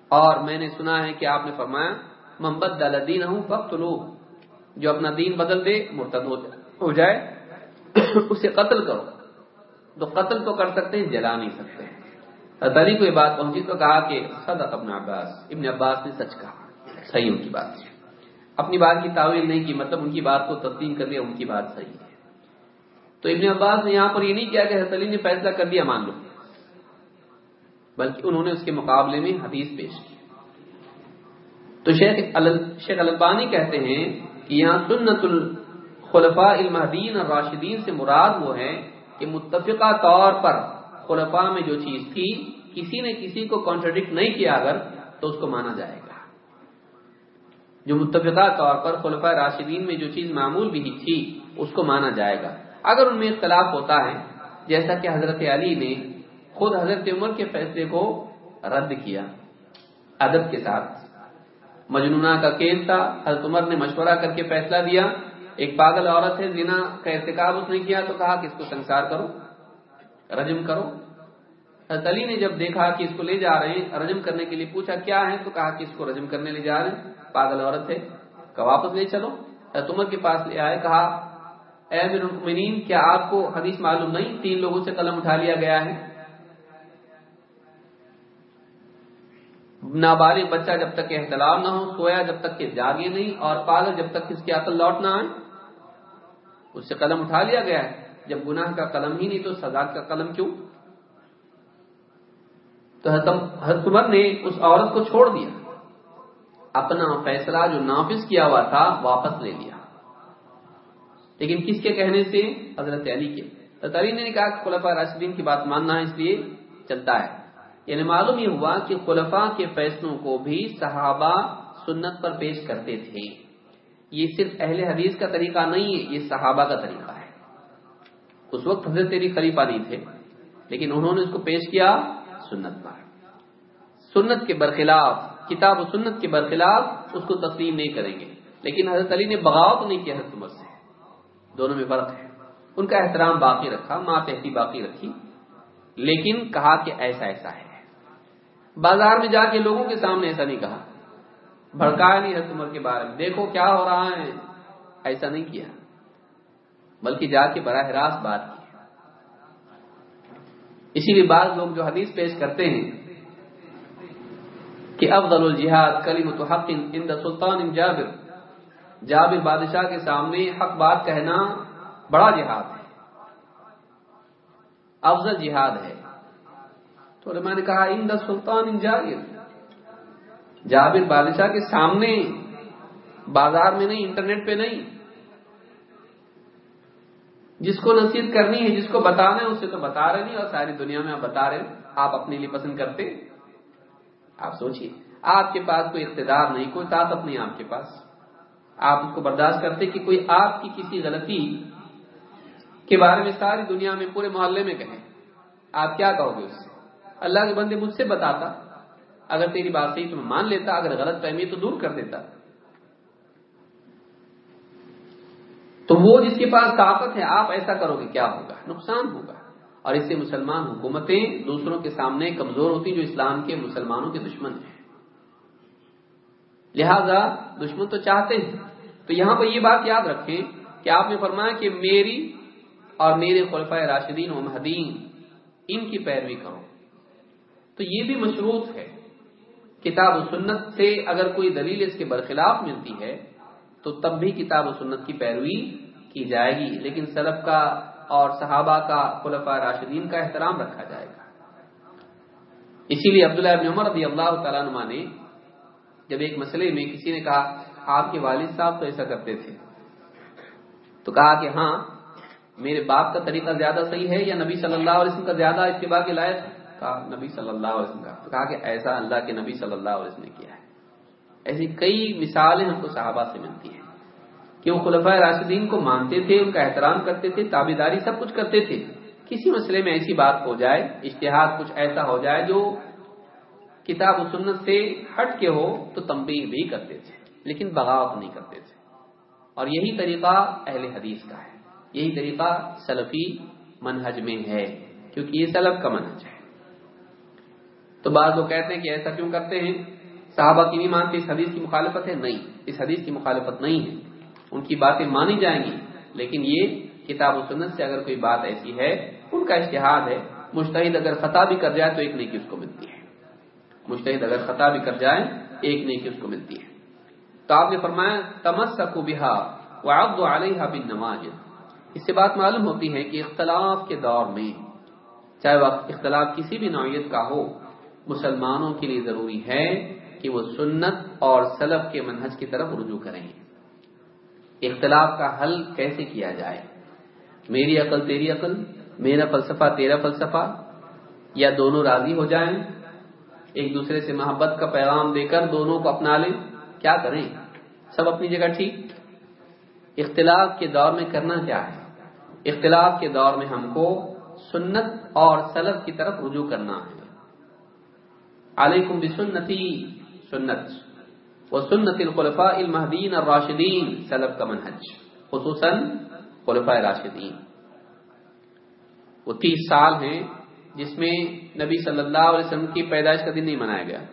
اور میں نے سنا ہے کہ آپ نے فرمایا محمد دین ہوں فخت جو اپنا دین بدل دے، مرتد ہو جائے۔ اسے قتل کرو۔ تو قتل تو کر سکتے ہیں، جلا نہیں سکتے تری کو یہ بات پہنچی تو کہا کہ صدق ابن عباس ابن عباس نے سچ کہا۔ صحیح ان کی بات اپنی بات کی تعویل نہیں کی مطلب ان کی بات کو تسلیم کر لیا، ان کی بات صحیح ہے۔ تو ابن عباس نے یہاں پر یہ نہیں کیا کہ حضرت علی نے فیصلہ کر دیا، مان لو۔ بلکہ انہوں نے اس کے مقابلے میں حدیث پیش کی۔ تو شیخ شیخ البانی کہتے ہیں کہ یہاں سنت الخلفاء المحدین اور راشدین سے مراد وہ ہے کہ متفقہ طور پر خلفاء میں جو چیز تھی، کسی نے کسی کو کانٹرڈکٹ نہیں کیا اگر تو اس کو مانا جائے گا۔ جو متفقہ طور پر خلفاء راشدین میں جو چیز معمول بھی تھی، اس کو مانا جائے گا۔ اگر ان میں اختلاف ہوتا ہے، جیسا کہ حضرت علی نے خود حضرت عمر کے فیصلے کو رد کیا ادب کے ساتھ۔ مجنونہ کا کیس تھا، حضرت عمر نے مشورہ کر کے فیصلہ دیا۔ ایک پاگل عورت ہے، زنا کا ارتکاب اس نے کیا تو کہا کہ اس کو سنسار کرو، رجم کرو۔ حضرت علی نے جب دیکھا کہ اس کو لے جا رہے ہیں، رجم کرنے کے لیے پوچھا، کیا ہے؟ تو کہا کہ اس کو رجم کرنے لے جا رہے ہیں۔ پاگل عورت ہے کہ واپس لے چلو۔ حضرت عمر کے پاس لے آئے۔ کہا، اے المؤمنین، کیا آپ کو حدیث معلوم نہیں؟ تین لوگوں سے قلم اٹھا لیا گیا ہے۔ نابالغ بچہ جب تک احتلام نہ ہو، سویا جب تک کہ جاگے نہیں اور پاگل جب تک اس کی عقل لوٹ نہ آئے۔ اس سے قلم اٹھا لیا گیا ہے۔ جب گناہ کا قلم ہی نہیں تو سزا کا قلم کیوں؟ تو حضرت عمر نے اس عورت کو چھوڑ دیا۔ اپنا فیصلہ جو نافذ کیا ہوا تھا واپس لے لیا۔ لیکن کس کے کہنے سے؟ حضرت علی کے۔ حضرت علی نے کہا کہ خلفاء راشدین کی بات ماننا اس لیے چلتا ہے۔ یعنی معلوم یہ ہوا کہ خلفاء کے فیصلوں کو بھی صحابہ سنت پر پیش کرتے تھے۔ یہ صرف اہل حدیث کا طریقہ نہیں ہے، یہ صحابہ کا طریقہ ہے۔ اس وقت حضرت تیری خلیفہ نہیں تھے، لیکن انہوں نے اس کو پیش کیا سنت پر۔ سنت کے برخلاف، کتاب و سنت کے برخلاف اس کو تسلیم نہیں کریں گے۔ لیکن حضرت علی نے بغاوت نہیں کیا حضرت عمر سے۔ دونوں میں فرق ہے۔ ان کا احترام باقی رکھا، ماں تحتی باقی رکھی، لیکن کہا کہ ایسا ایسا ہے۔ بازار میں جا کے لوگوں کے سامنے ایسا نہیں کہا۔ بھڑکایا نہیں حضرت عمر کے بارے میں۔ دیکھو کیا ہو رہا ہے۔ ایسا نہیں کیا۔ بلکہ جا کے براہ راست بات کی۔ اسی لیے بعض لوگ جو حدیث پیش کرتے ہیں کہ افضل الجہاد کلی متحق ان سلطان ان جابر۔ جابر بادشاہ کے سامنے حق بات کہنا بڑا جہاد ہے۔ افضل جہاد ہے۔ تو میں نے کہا ان دا سلطان ان جابر۔ جابر بادشاہ کے سامنے بازار میں نہیں، انٹرنیٹ پہ نہیں۔ جس کو نصیحت کرنی ہے، جس کو بتانا ہے، اسے تو بتا رہے نہیں، اور ساری دنیا میں آپ بتا رہے آپ اپنے لیے پسند کرتے آپ سوچیے، آپ کے پاس کوئی اقتدار نہیں، کوئی طاقت نہیں آپ کے پاس۔ آپ اس کو برداشت کرتے کہ کوئی آپ کی کسی غلطی کے بارے میں ساری دنیا میں، پورے محلے میں کہیں آپ کیا کہو گے اس سے؟ اللہ کے بندے مجھ سے بتاتا۔ اگر تیری بات صحیح تو میں مان لیتا، اگر غلط فہمی تو دور کر دیتا۔ تو وہ جس کے پاس طاقت ہے، آپ ایسا کرو گے کیا ہوگا؟ نقصان ہوگا۔ اور اس سے مسلمان حکومتیں دوسروں کے سامنے کمزور ہوتی، جو اسلام کے مسلمانوں کے دشمن ہیں۔ لہذا دشمن تو چاہتے ہیں۔ تو یہاں پر یہ بات یاد رکھیں کہ آپ نے فرمایا کہ میری اور میرے خلفۂ راشدین و مہدین ان کی پیروی کرو۔ تو یہ بھی مشروط ہے۔ کتاب و سنت سے اگر کوئی دلیل اس کے برخلاف ملتی ہے، تو تب بھی کتاب و سنت کی پیروی کی جائے گی۔ لیکن سلف کا اور صحابہ کا، خلفاء راشدین کا احترام رکھا جائے گا۔ اسی لیے عبداللہ ابن عمر رضی اللہ تعالیٰ نما نے جب ایک مسئلے میں کسی نے کہا، آپ کے والد صاحب تو ایسا کرتے تھے۔ تو کہا کہ ہاں میرے باپ کا طریقہ زیادہ صحیح ہے یا نبی صلی اللہ علیہ وسلم کا زیادہ اتباع کے لائق ہے؟ کہا نبی صلی اللہ علیہ وسلم کا۔ تو کہا کہ ایسا اللہ کے نبی صلی اللہ علیہ وسلم نے کیا ہے۔ ایسی کئی مثالیں ہم کو صحابہ سے ملتی ہیں کہ وہ خلفۂ راشدین کو مانتے تھے، ان کا احترام کرتے تھے تابے داری سب کچھ کرتے تھے۔ کسی مسئلے میں ایسی بات ہو جائے اشتہاد کچھ ایسا ہو جائے جو کتاب و سنت سے ہٹ کے ہو، تو تمبی بھی کرتے تھے، لیکن بغاوت نہیں کرتے تھے۔ اور یہی طریقہ اہل حدیث کا ہے۔ یہی طریقہ سلفی منہج میں ہے، کیونکہ یہ سلف کا منہج ہے۔ تو بعض لوگ کہتے ہیں کہ ایسا کیوں کرتے ہیں؟ صحابہ کی نہیں مانتے، اس حدیث کی مخالفت ہے؟ نہیں، اس حدیث کی مخالفت نہیں ہے۔ ان کی باتیں مانی جائیں گی، لیکن یہ کتاب و سنت سے اگر کوئی بات ایسی ہے، ان کا اشتہاد ہے۔ مشتحد اگر خطا بھی کر جائے تو ایک نیکی اس کو ملتی ہے۔ مشتحد اگر خطا بھی کر جائے، ایک نیکی اس کو ملتی ہے۔ تو آپ نے فرمایا تمس کو بہا وعبد علیہ بن نماز اس سے بات معلوم ہوتی ہے کہ اختلاف کے دور میں، چاہے وقت اختلاف کسی بھی نوعیت کا ہو مسلمانوں کے لیے ضروری ہے کہ وہ سنت اور سلف کے منہج کی طرف رجوع کریں۔ اختلاف کا حل کیسے کیا جائے؟ میری عقل تیری عقل، میرا فلسفہ تیرا فلسفہ، یا دونوں راضی ہو جائیں؟ ایک دوسرے سے محبت کا پیغام دے کر دونوں کو اپنا لیں، کیا کریں؟ سب اپنی جگہ ٹھیک؟ اختلاف کے دور میں کرنا کیا ہے؟ اختلاف کے دور میں ہم کو سنت اور سلف کی طرف رجوع کرنا ہے۔ علیکم بسنتی سنت وہ سنت الخلفاء المہدین الراشدین، سلف کا منہج، خصوصاً خلفاء راشدین۔ وہ تیس سال ہیں جس میں نبی صلی اللہ علیہ وسلم کی پیدائش کا دن نہیں منایا گیا۔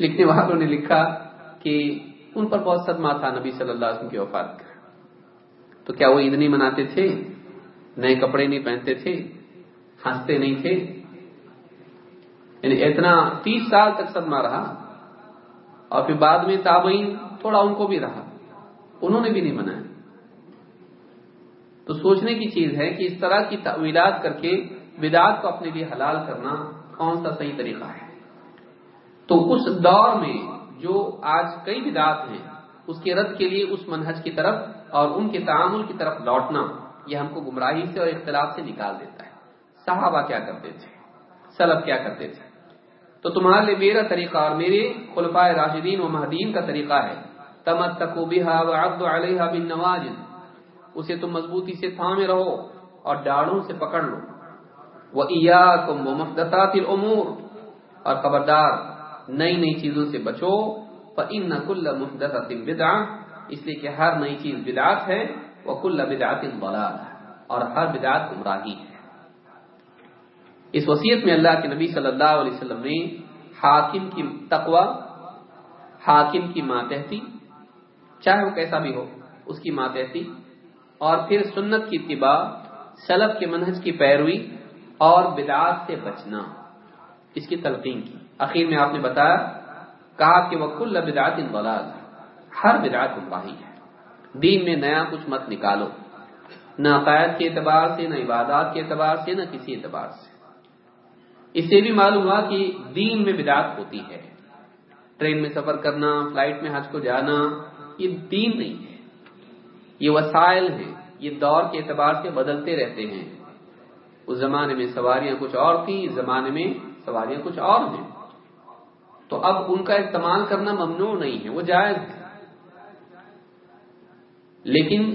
لکھنے والوں نے لکھا کہ ان پر بہت صدمہ تھا نبی صلی اللہ علیہ وسلم کی وفات کا۔ تو کیا وہ عید نہیں مناتے تھے؟ نئے کپڑے نہیں پہنتے تھے؟ ہنستے نہیں تھے؟ یعنی اتنا تیس سال تک صدمہ رہا اور پھر بعد میں تابعین تھوڑا ان کو بھی رہا۔ انہوں نے بھی نہیں منایا۔ تو سوچنے کی چیز ہے کہ اس طرح کی تعویلات کر کے بدعات کو اپنے لیے حلال کرنا کون سا صحیح طریقہ ہے؟ تو اس دور میں جو آج کئی بدعات ہیں، اس کے رد کے لیے اس منہج کی طرف اور ان کے تعامل کی طرف لوٹنا، یہ ہم کو گمراہی سے اور اختلاف سے نکال دیتا ہے۔ صحابہ کیا کرتے تھے؟ سلف کیا کرتے تھے؟ تو تمہارے لیے میرا طریقہ اور میرے خلفائے راشدین و مہدین کا طریقہ ہے۔ تمت تک علیہ بن نواز اسے تم مضبوطی سے تھامے رہو اور ڈاڑوں سے پکڑ لو۔ وہ عیا تم اور خبردار، نئی نئی چیزوں سے بچو۔ ان کل محدت بدا اس لیے کہ ہر نئی چیز بدعت ہے۔ وہ کل بدعت بلال اور ہر بدعت گمراہی ہے۔ اس وسیعت میں اللہ کے نبی صلی اللہ علیہ وسلم نے حاکم کی تقوا حاکم کی ماتحتی، چاہے وہ کیسا بھی ہو، اس کی ماتحتی، اور پھر سنت کی اتباع سلب کے منہج کی پیروی اور بدعات سے بچنا، اس کی تلقین کی۔ اخیر میں آپ نے بتایا، کہا کہ وہ کل بدعت ضلال، ہر بدعت گمراہی ہے۔ دین میں نیا کچھ مت نکالو نہ عقائد کے اعتبار سے، نہ عبادات کے اعتبار سے، نہ کسی اعتبار سے۔ اس سے بھی معلوم ہوا کہ دین میں بدعت ہوتی ہے۔ ٹرین میں سفر کرنا، فلائٹ میں حج کو جانا، یہ دین نہیں ہے۔ یہ وسائل ہیں، یہ دور کے اعتبار سے بدلتے رہتے ہیں۔ اس زمانے میں سواریاں کچھ اور تھیں، اس زمانے میں سواریاں کچھ اور ہیں۔ تو اب ان کا استعمال کرنا ممنوع نہیں ہے، وہ جائز ہے لیکن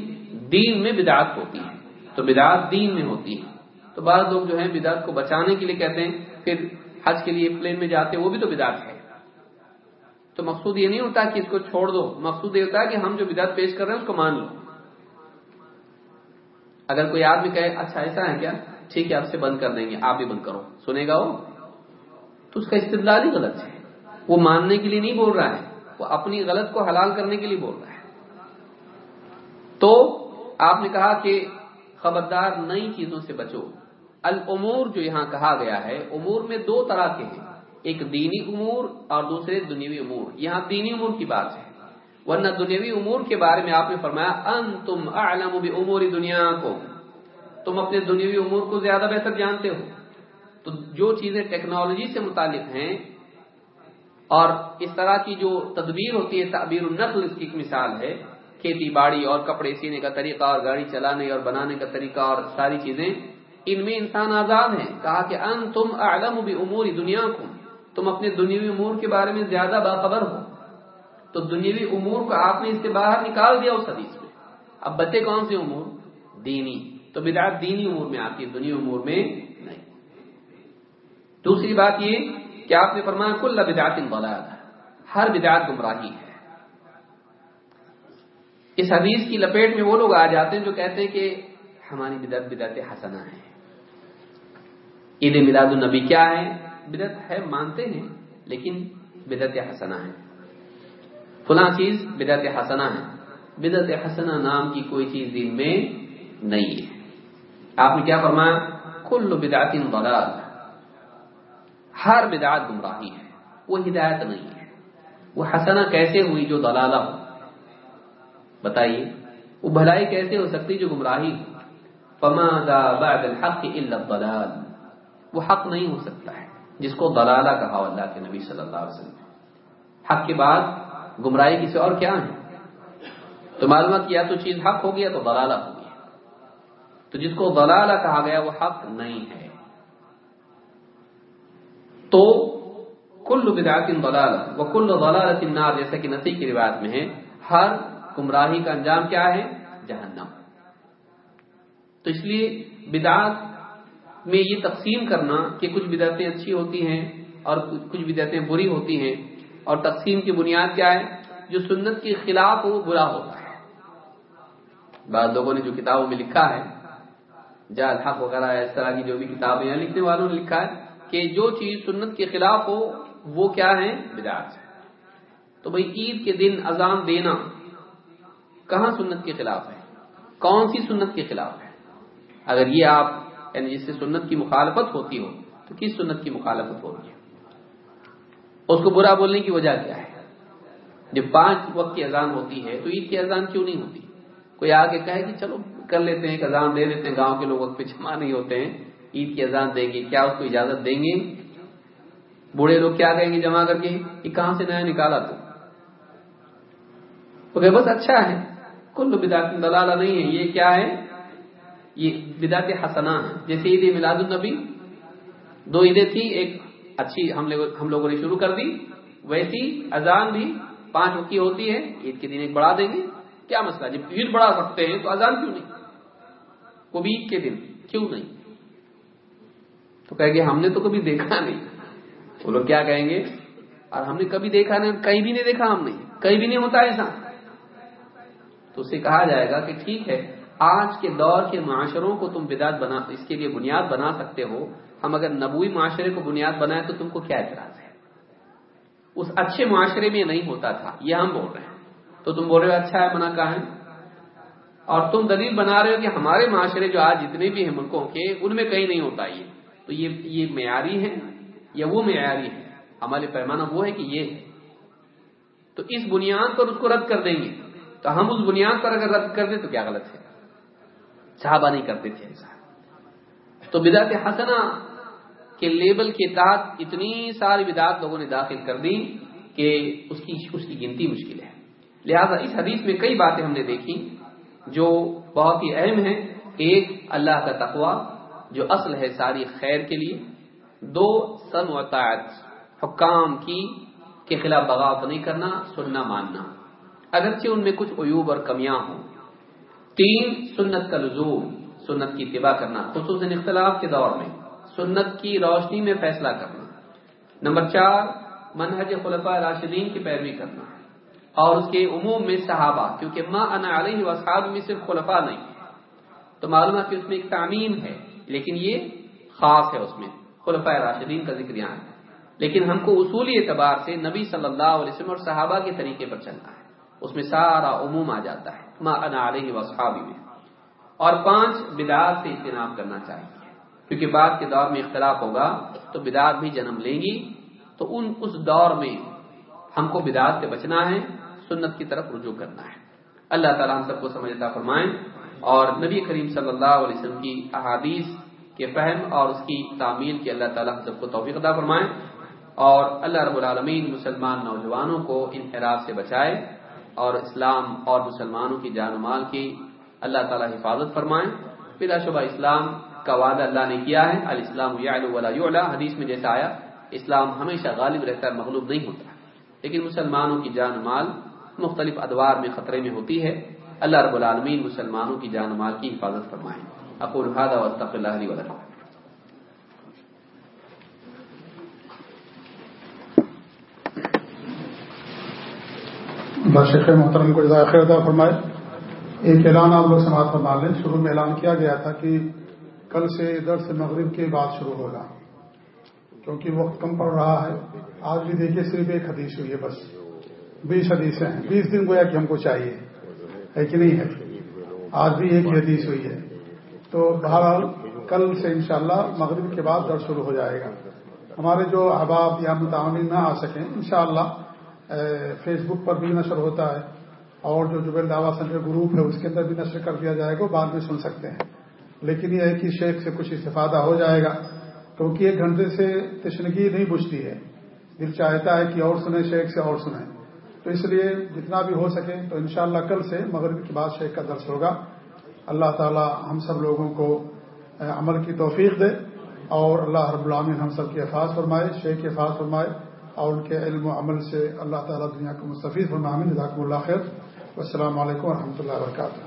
دین میں بدعت ہوتی ہے۔ تو بدعت دین میں ہوتی ہے۔ تو بعض لوگ جو ہیں بدعت کو بچانے کے لیے کہتے ہیں پھر حج کے لیے پلین میں جاتے وہ بھی تو بدعت ہے۔ تو مقصود یہ نہیں ہوتا کہ اس کو چھوڑ دو، مقصود یہ ہوتا ہے کہ ہم جو بدعت پیش کر رہے ہیں اس کو مان لو۔ اگر کوئی آدمی کہے اچھا ایسا ہے کیا؟ ٹھیک ہے، آپ سے بند کر دیں گے، آپ بھی بند کرو۔ سنے گا وہ؟ تو اس کا استدلال ہی غلط ہے۔ وہ ماننے کے لیے نہیں بول رہا ہے، وہ اپنی غلط کو حلال کرنے کے لیے بول رہا ہے۔ تو آپ نے کہا کہ خبردار نئی چیزوں سے بچو۔ الامور جو یہاں کہا گیا ہے، امور میں دو طرح کے ہیں۔ ایک دینی امور اور دوسرے دنیوی امور۔ یہاں دینی امور کی بات ہے۔ ورنہ دنیاوی امور کے بارے میں آپ نے فرمایا ان تم اعلم امور دنیا کو تم اپنے دنیاوی امور کو زیادہ بہتر جانتے ہو۔ تو جو چیزیں ٹیکنالوجی سے متعلق ہیں، اور اس طرح کی جو تدبیر ہوتی ہے، تعبیر النقل، اس کی ایک مثال ہے۔ کھیتی باڑی اور کپڑے سینے کا طریقہ اور گاڑی چلانے اور بنانے کا طریقہ اور ساری چیزیں۔ ان میں انسان آزاد ہے کہا کہ ان تم اعلم امور دنیا کو تم اپنے دنیاوی امور کے بارے میں زیادہ باخبر ہو۔ تو دنیاوی امور کو آپ نے اس سے باہر نکال دیا اس حدیث میں۔ اب بچے کون سے امور؟ دینی۔ تو بدعت دینی امور میں آتی ہے دنیا امور میں نہیں۔ دوسری بات یہ کہ آپ نے فرمایا، کل بدعت بلاد ہر بدعت گمراہی ہے۔ اس حدیث کی لپیٹ میں وہ لوگ آ جاتے ہیں جو کہتے ہیں کہ ہماری بدعت بدعت حسنہ ہے۔ عید میلاد النبی کیا ہے؟ بدعت ہے، مانتے ہیں، لیکن بدعت حسنہ ہے۔ فلاں چیز بدعت حسنہ ہے۔ بدعت حسنہ نام کی کوئی چیز دین میں نہیں ہے۔ آپ نے کیا فرمایا؟ کل بدعت ضلال۔ ہر بدعت گمراہی ہے۔ وہ ہدایت نہیں ہے۔ وہ حسنہ کیسے ہوئی جو دلالہ ہو؟ بتائیے۔ وہ بھلائی کیسے ہو سکتی جو گمراہی ہو؟ فما دا بعد الحق الا الضلال۔ وہ حق نہیں ہو سکتا ہے، جس کو دلالہ کہا اللہ کے نبی صلی اللہ علیہ وسلم۔ حق کے بعد گمراہی کسی اور کیا ہے؟ تو معلومات کیا تو چیز حق ہو گیا تو دلالہ ہو گیا۔ تو جس کو دلالہ کہا گیا وہ حق نہیں ہے۔ تو کل بدعت دلالہ وہ کل دلالت النار، جیسا کہ نسی کی روایت میں ہے، ہر گمراہی کا انجام کیا ہے؟ جہنم۔ تو اس لیے بدعت میں یہ تقسیم کرنا کہ کچھ بدعتیں اچھی ہوتی ہیں اور کچھ بدعتیں بری ہوتی ہیں اور تقسیم کی بنیاد کیا ہے؟ جو سنت کے خلاف وہ برا ہوتا ہے بعض لوگوں نے جو کتابوں میں لکھا ہے جا الحق وغیرہ، اس طرح کی جو بھی کتابیں ہیں، لکھنے والوں نے لکھا ہے کہ جو چیز سنت کے خلاف ہو، وہ کیا ہے؟ بدعت۔ تو بھائی، عید کے دن اذان دینا کہاں سنت کے خلاف ہے؟ کون سی سنت کے خلاف ہے؟ اگر یہ آپ یعنی جس سے سنت کی مخالفت ہوتی ہو، تو کس سنت کی مخالفت ہوگی اس کو برا بولنے کی وجہ کیا ہے؟ جب پانچ وقت کی اذان ہوتی ہے، تو عید کی اذان کیوں نہیں ہوتی؟ کوئی آگے کہے کہ چلو کر لیتے ہیں، ایک اذان دے دیتے ہیں، گاؤں کے لوگ وقت پہ جمع نہیں ہوتے ہیں، عید کی اذان دیں گے، کیا اس کو اجازت دیں گے؟ بوڑھے لوگ کیا کہیں گے جمع کر کے؟ کہ کہاں سے نیا نکالا تو؟ بس اچھا ہے، کل بدعت دلالہ نہیں ہے، یہ کیا ہے؟ یہ بدعت حسنہ ہے۔ جیسے عید میلاد النبی، دو عیدیں تھی ایک اچھی ہم ہم لوگوں نے شروع کر دی، ویسی اذان بھی پانچ وقت کی ہوتی ہے، عید کے دن ایک بڑھا دیں گے۔ کیا مسئلہ؟ جب عید بڑھا سکتے ہیں تو اذان کیوں نہیں؟ وہ بھی عید کے دن کیوں نہیں؟ تو کہیں گے ہم نے تو کبھی دیکھا نہیں۔ وہ لوگ کیا کہیں گے؟ اور ہم نے کبھی دیکھا نہیں، کہیں بھی نہیں دیکھا ہم نے، کہیں بھی نہیں ہوتا ایسا۔ تو اسے کہا جائے گا کہ ٹھیک ہے آج کے دور کے معاشروں کو تم بدعت بنا، اس کے لیے بنیاد بنا سکتے ہو، ہم اگر نبوی معاشرے کو بنیاد بنائیں تو تم کو کیا اعتراض ہے؟ اس اچھے معاشرے میں نہیں ہوتا تھا، یہ ہم بول رہے ہیں۔ تو تم بول رہے ہو اچھا ہے، منع کہاں ہے؟ اور تم دلیل بنا رہے ہو کہ ہمارے معاشرے جو آج جتنے بھی ہیں ملکوں کے، ان میں کہیں نہیں ہوتا یہ۔ تو یہ یہ معیاری ہے یا وہ معیاری ہے؟ ہمارے پیمانہ وہ ہے کہ یہ ہے۔ تو اس بنیاد پر اس کو رد کر دیں گے۔ تو ہم اس بنیاد پر اگر رد کر دیں تو کیا غلط ہے؟ صحابہ نہیں کرتے تھے ایسا تو بدعت حسنا کے لیبل کے تحت اتنی ساری بدعت لوگوں نے داخل کر دی کہ اس کی اس کی گنتی مشکل ہے۔ لہذا اس حدیث میں کئی باتیں ہم نے دیکھی جو بہت ہی اہم ہیں۔ ایک، اللہ کا تقوی، جو اصل ہے ساری خیر کے لیے۔ دو، سن وطاعت حکام کی کے خلاف بغاوت نہیں کرنا، سننا، ماننا۔ اگرچہ ان میں کچھ عیوب اور کمیاں ہوں تین سنت کا لزوم سنت کی اتباع کرنا، خصوصاً اختلاف کے دور میں، سنت کی روشنی میں فیصلہ کرنا۔ نمبر چار، منہج خلفاء راشدین کی پیروی کرنا اور اس کے عموم میں صحابہ، کیونکہ ما انا علیہ وصحاب میں صرف خلفاء نہیں تو معلوم ہے کہ اس میں ایک تعمیم ہے، لیکن یہ خاص ہے اس میں۔ خلفاء راشدین کا ذکر یہاں ہے۔ لیکن ہم کو اصولی اعتبار سے نبی صلی اللہ علیہ وسلم اور صحابہ کے طریقے پر چلنا ہے۔ اس میں سارا عموم آ جاتا ہے۔ ما انا علیہ وصحابی میں۔ اور پانچ بدعات سے اجتناب کرنا چاہیے۔ کیونکہ بعد کے دور میں اختلاف ہوگا، تو بدعات بھی جنم لیں گی۔ تو ان اس دور میں ہم کو بدعات سے بچنا ہے، سنت کی طرف رجوع کرنا ہے۔ اللہ تعالیٰ ہم سب کو سمجھتا فرمائیں اور نبی کریم صلی اللہ علیہ وسلم کی احادیث کے فہم اور اس کی تعمیل کی اللہ تعالیٰ ہم سب کو توفیق عطا فرمائیں اور اللہ رب العالمین مسلمان نوجوانوں کو انحراف سے بچائے۔ اور اسلام اور مسلمانوں کی جان مال کی اللہ تعالیٰ حفاظت فرمائیں بلا شبہ اسلام کا وعدہ اللہ نے کیا ہے۔ الاسلام ولا حدیث میں جیسا آیا، اسلام ہمیشہ غالب رہتا ہے، مغلوب نہیں ہوتا لیکن مسلمانوں کی جان مال مختلف ادوار میں خطرے میں ہوتی ہے۔ اللہ رب العالمین مسلمانوں کی جان مال کی حفاظت فرمائیں اقول هذا واستغفر الله لي ولكم۔ شیخ محترم کو جزائے خیر فرمائے۔ ایک اعلان آپ لوگ سماعت فرما لیں۔ شروع میں اعلان کیا گیا تھا کہ کل سے درس مغرب کے بعد شروع ہوگا۔ کیونکہ وقت کم پڑ رہا ہے۔ آج بھی دیکھیے صرف ایک حدیث ہوئی ہے بس۔ بیس حدیثیں ہیں۔ بیس دن گویا کہ ہم کو چاہیے۔ ہے کہ نہیں ہے؟ آج بھی ایک حدیث ہوئی ہے۔ تو بہرحال کل سے انشاءاللہ مغرب کے بعد درس شروع ہو جائے گا۔ ہمارے جو احباب یا متعمل نہ آ سکیں، انشاءاللہ فیس بک پر بھی نشر ہوتا ہے اور جو جبیل دعوی سینٹر گروپ ہے، اس کے اندر بھی نشر کر دیا جائے گا بعد میں سن سکتے ہیں۔ لیکن یہ ہے کہ شیخ سے کچھ استفادہ ہو جائے گا، کیونکہ ایک گھنٹے سے تشنگی نہیں بجتی ہے۔ دل چاہتا ہے کہ اور سنیں، شیخ سے اور سنیں۔ تو اس لیے جتنا بھی ہو سکے، تو انشاءاللہ کل سے مغرب کے بعد شیخ کا درس ہوگا۔ اللہ تعالی ہم سب لوگوں کو عمل کی توفیق دے اور اللہ رب العامن ہم سب کے حفاظ فرمائے، شیخ کے حفاظ فرمائے۔ اور ان کے علم و عمل سے اللہ تعالیٰ دنیا کو مستفید فرمامن جزاکم اللہ خیر۔ والسلام علیکم ورحمۃ اللہ وبرکاتہ۔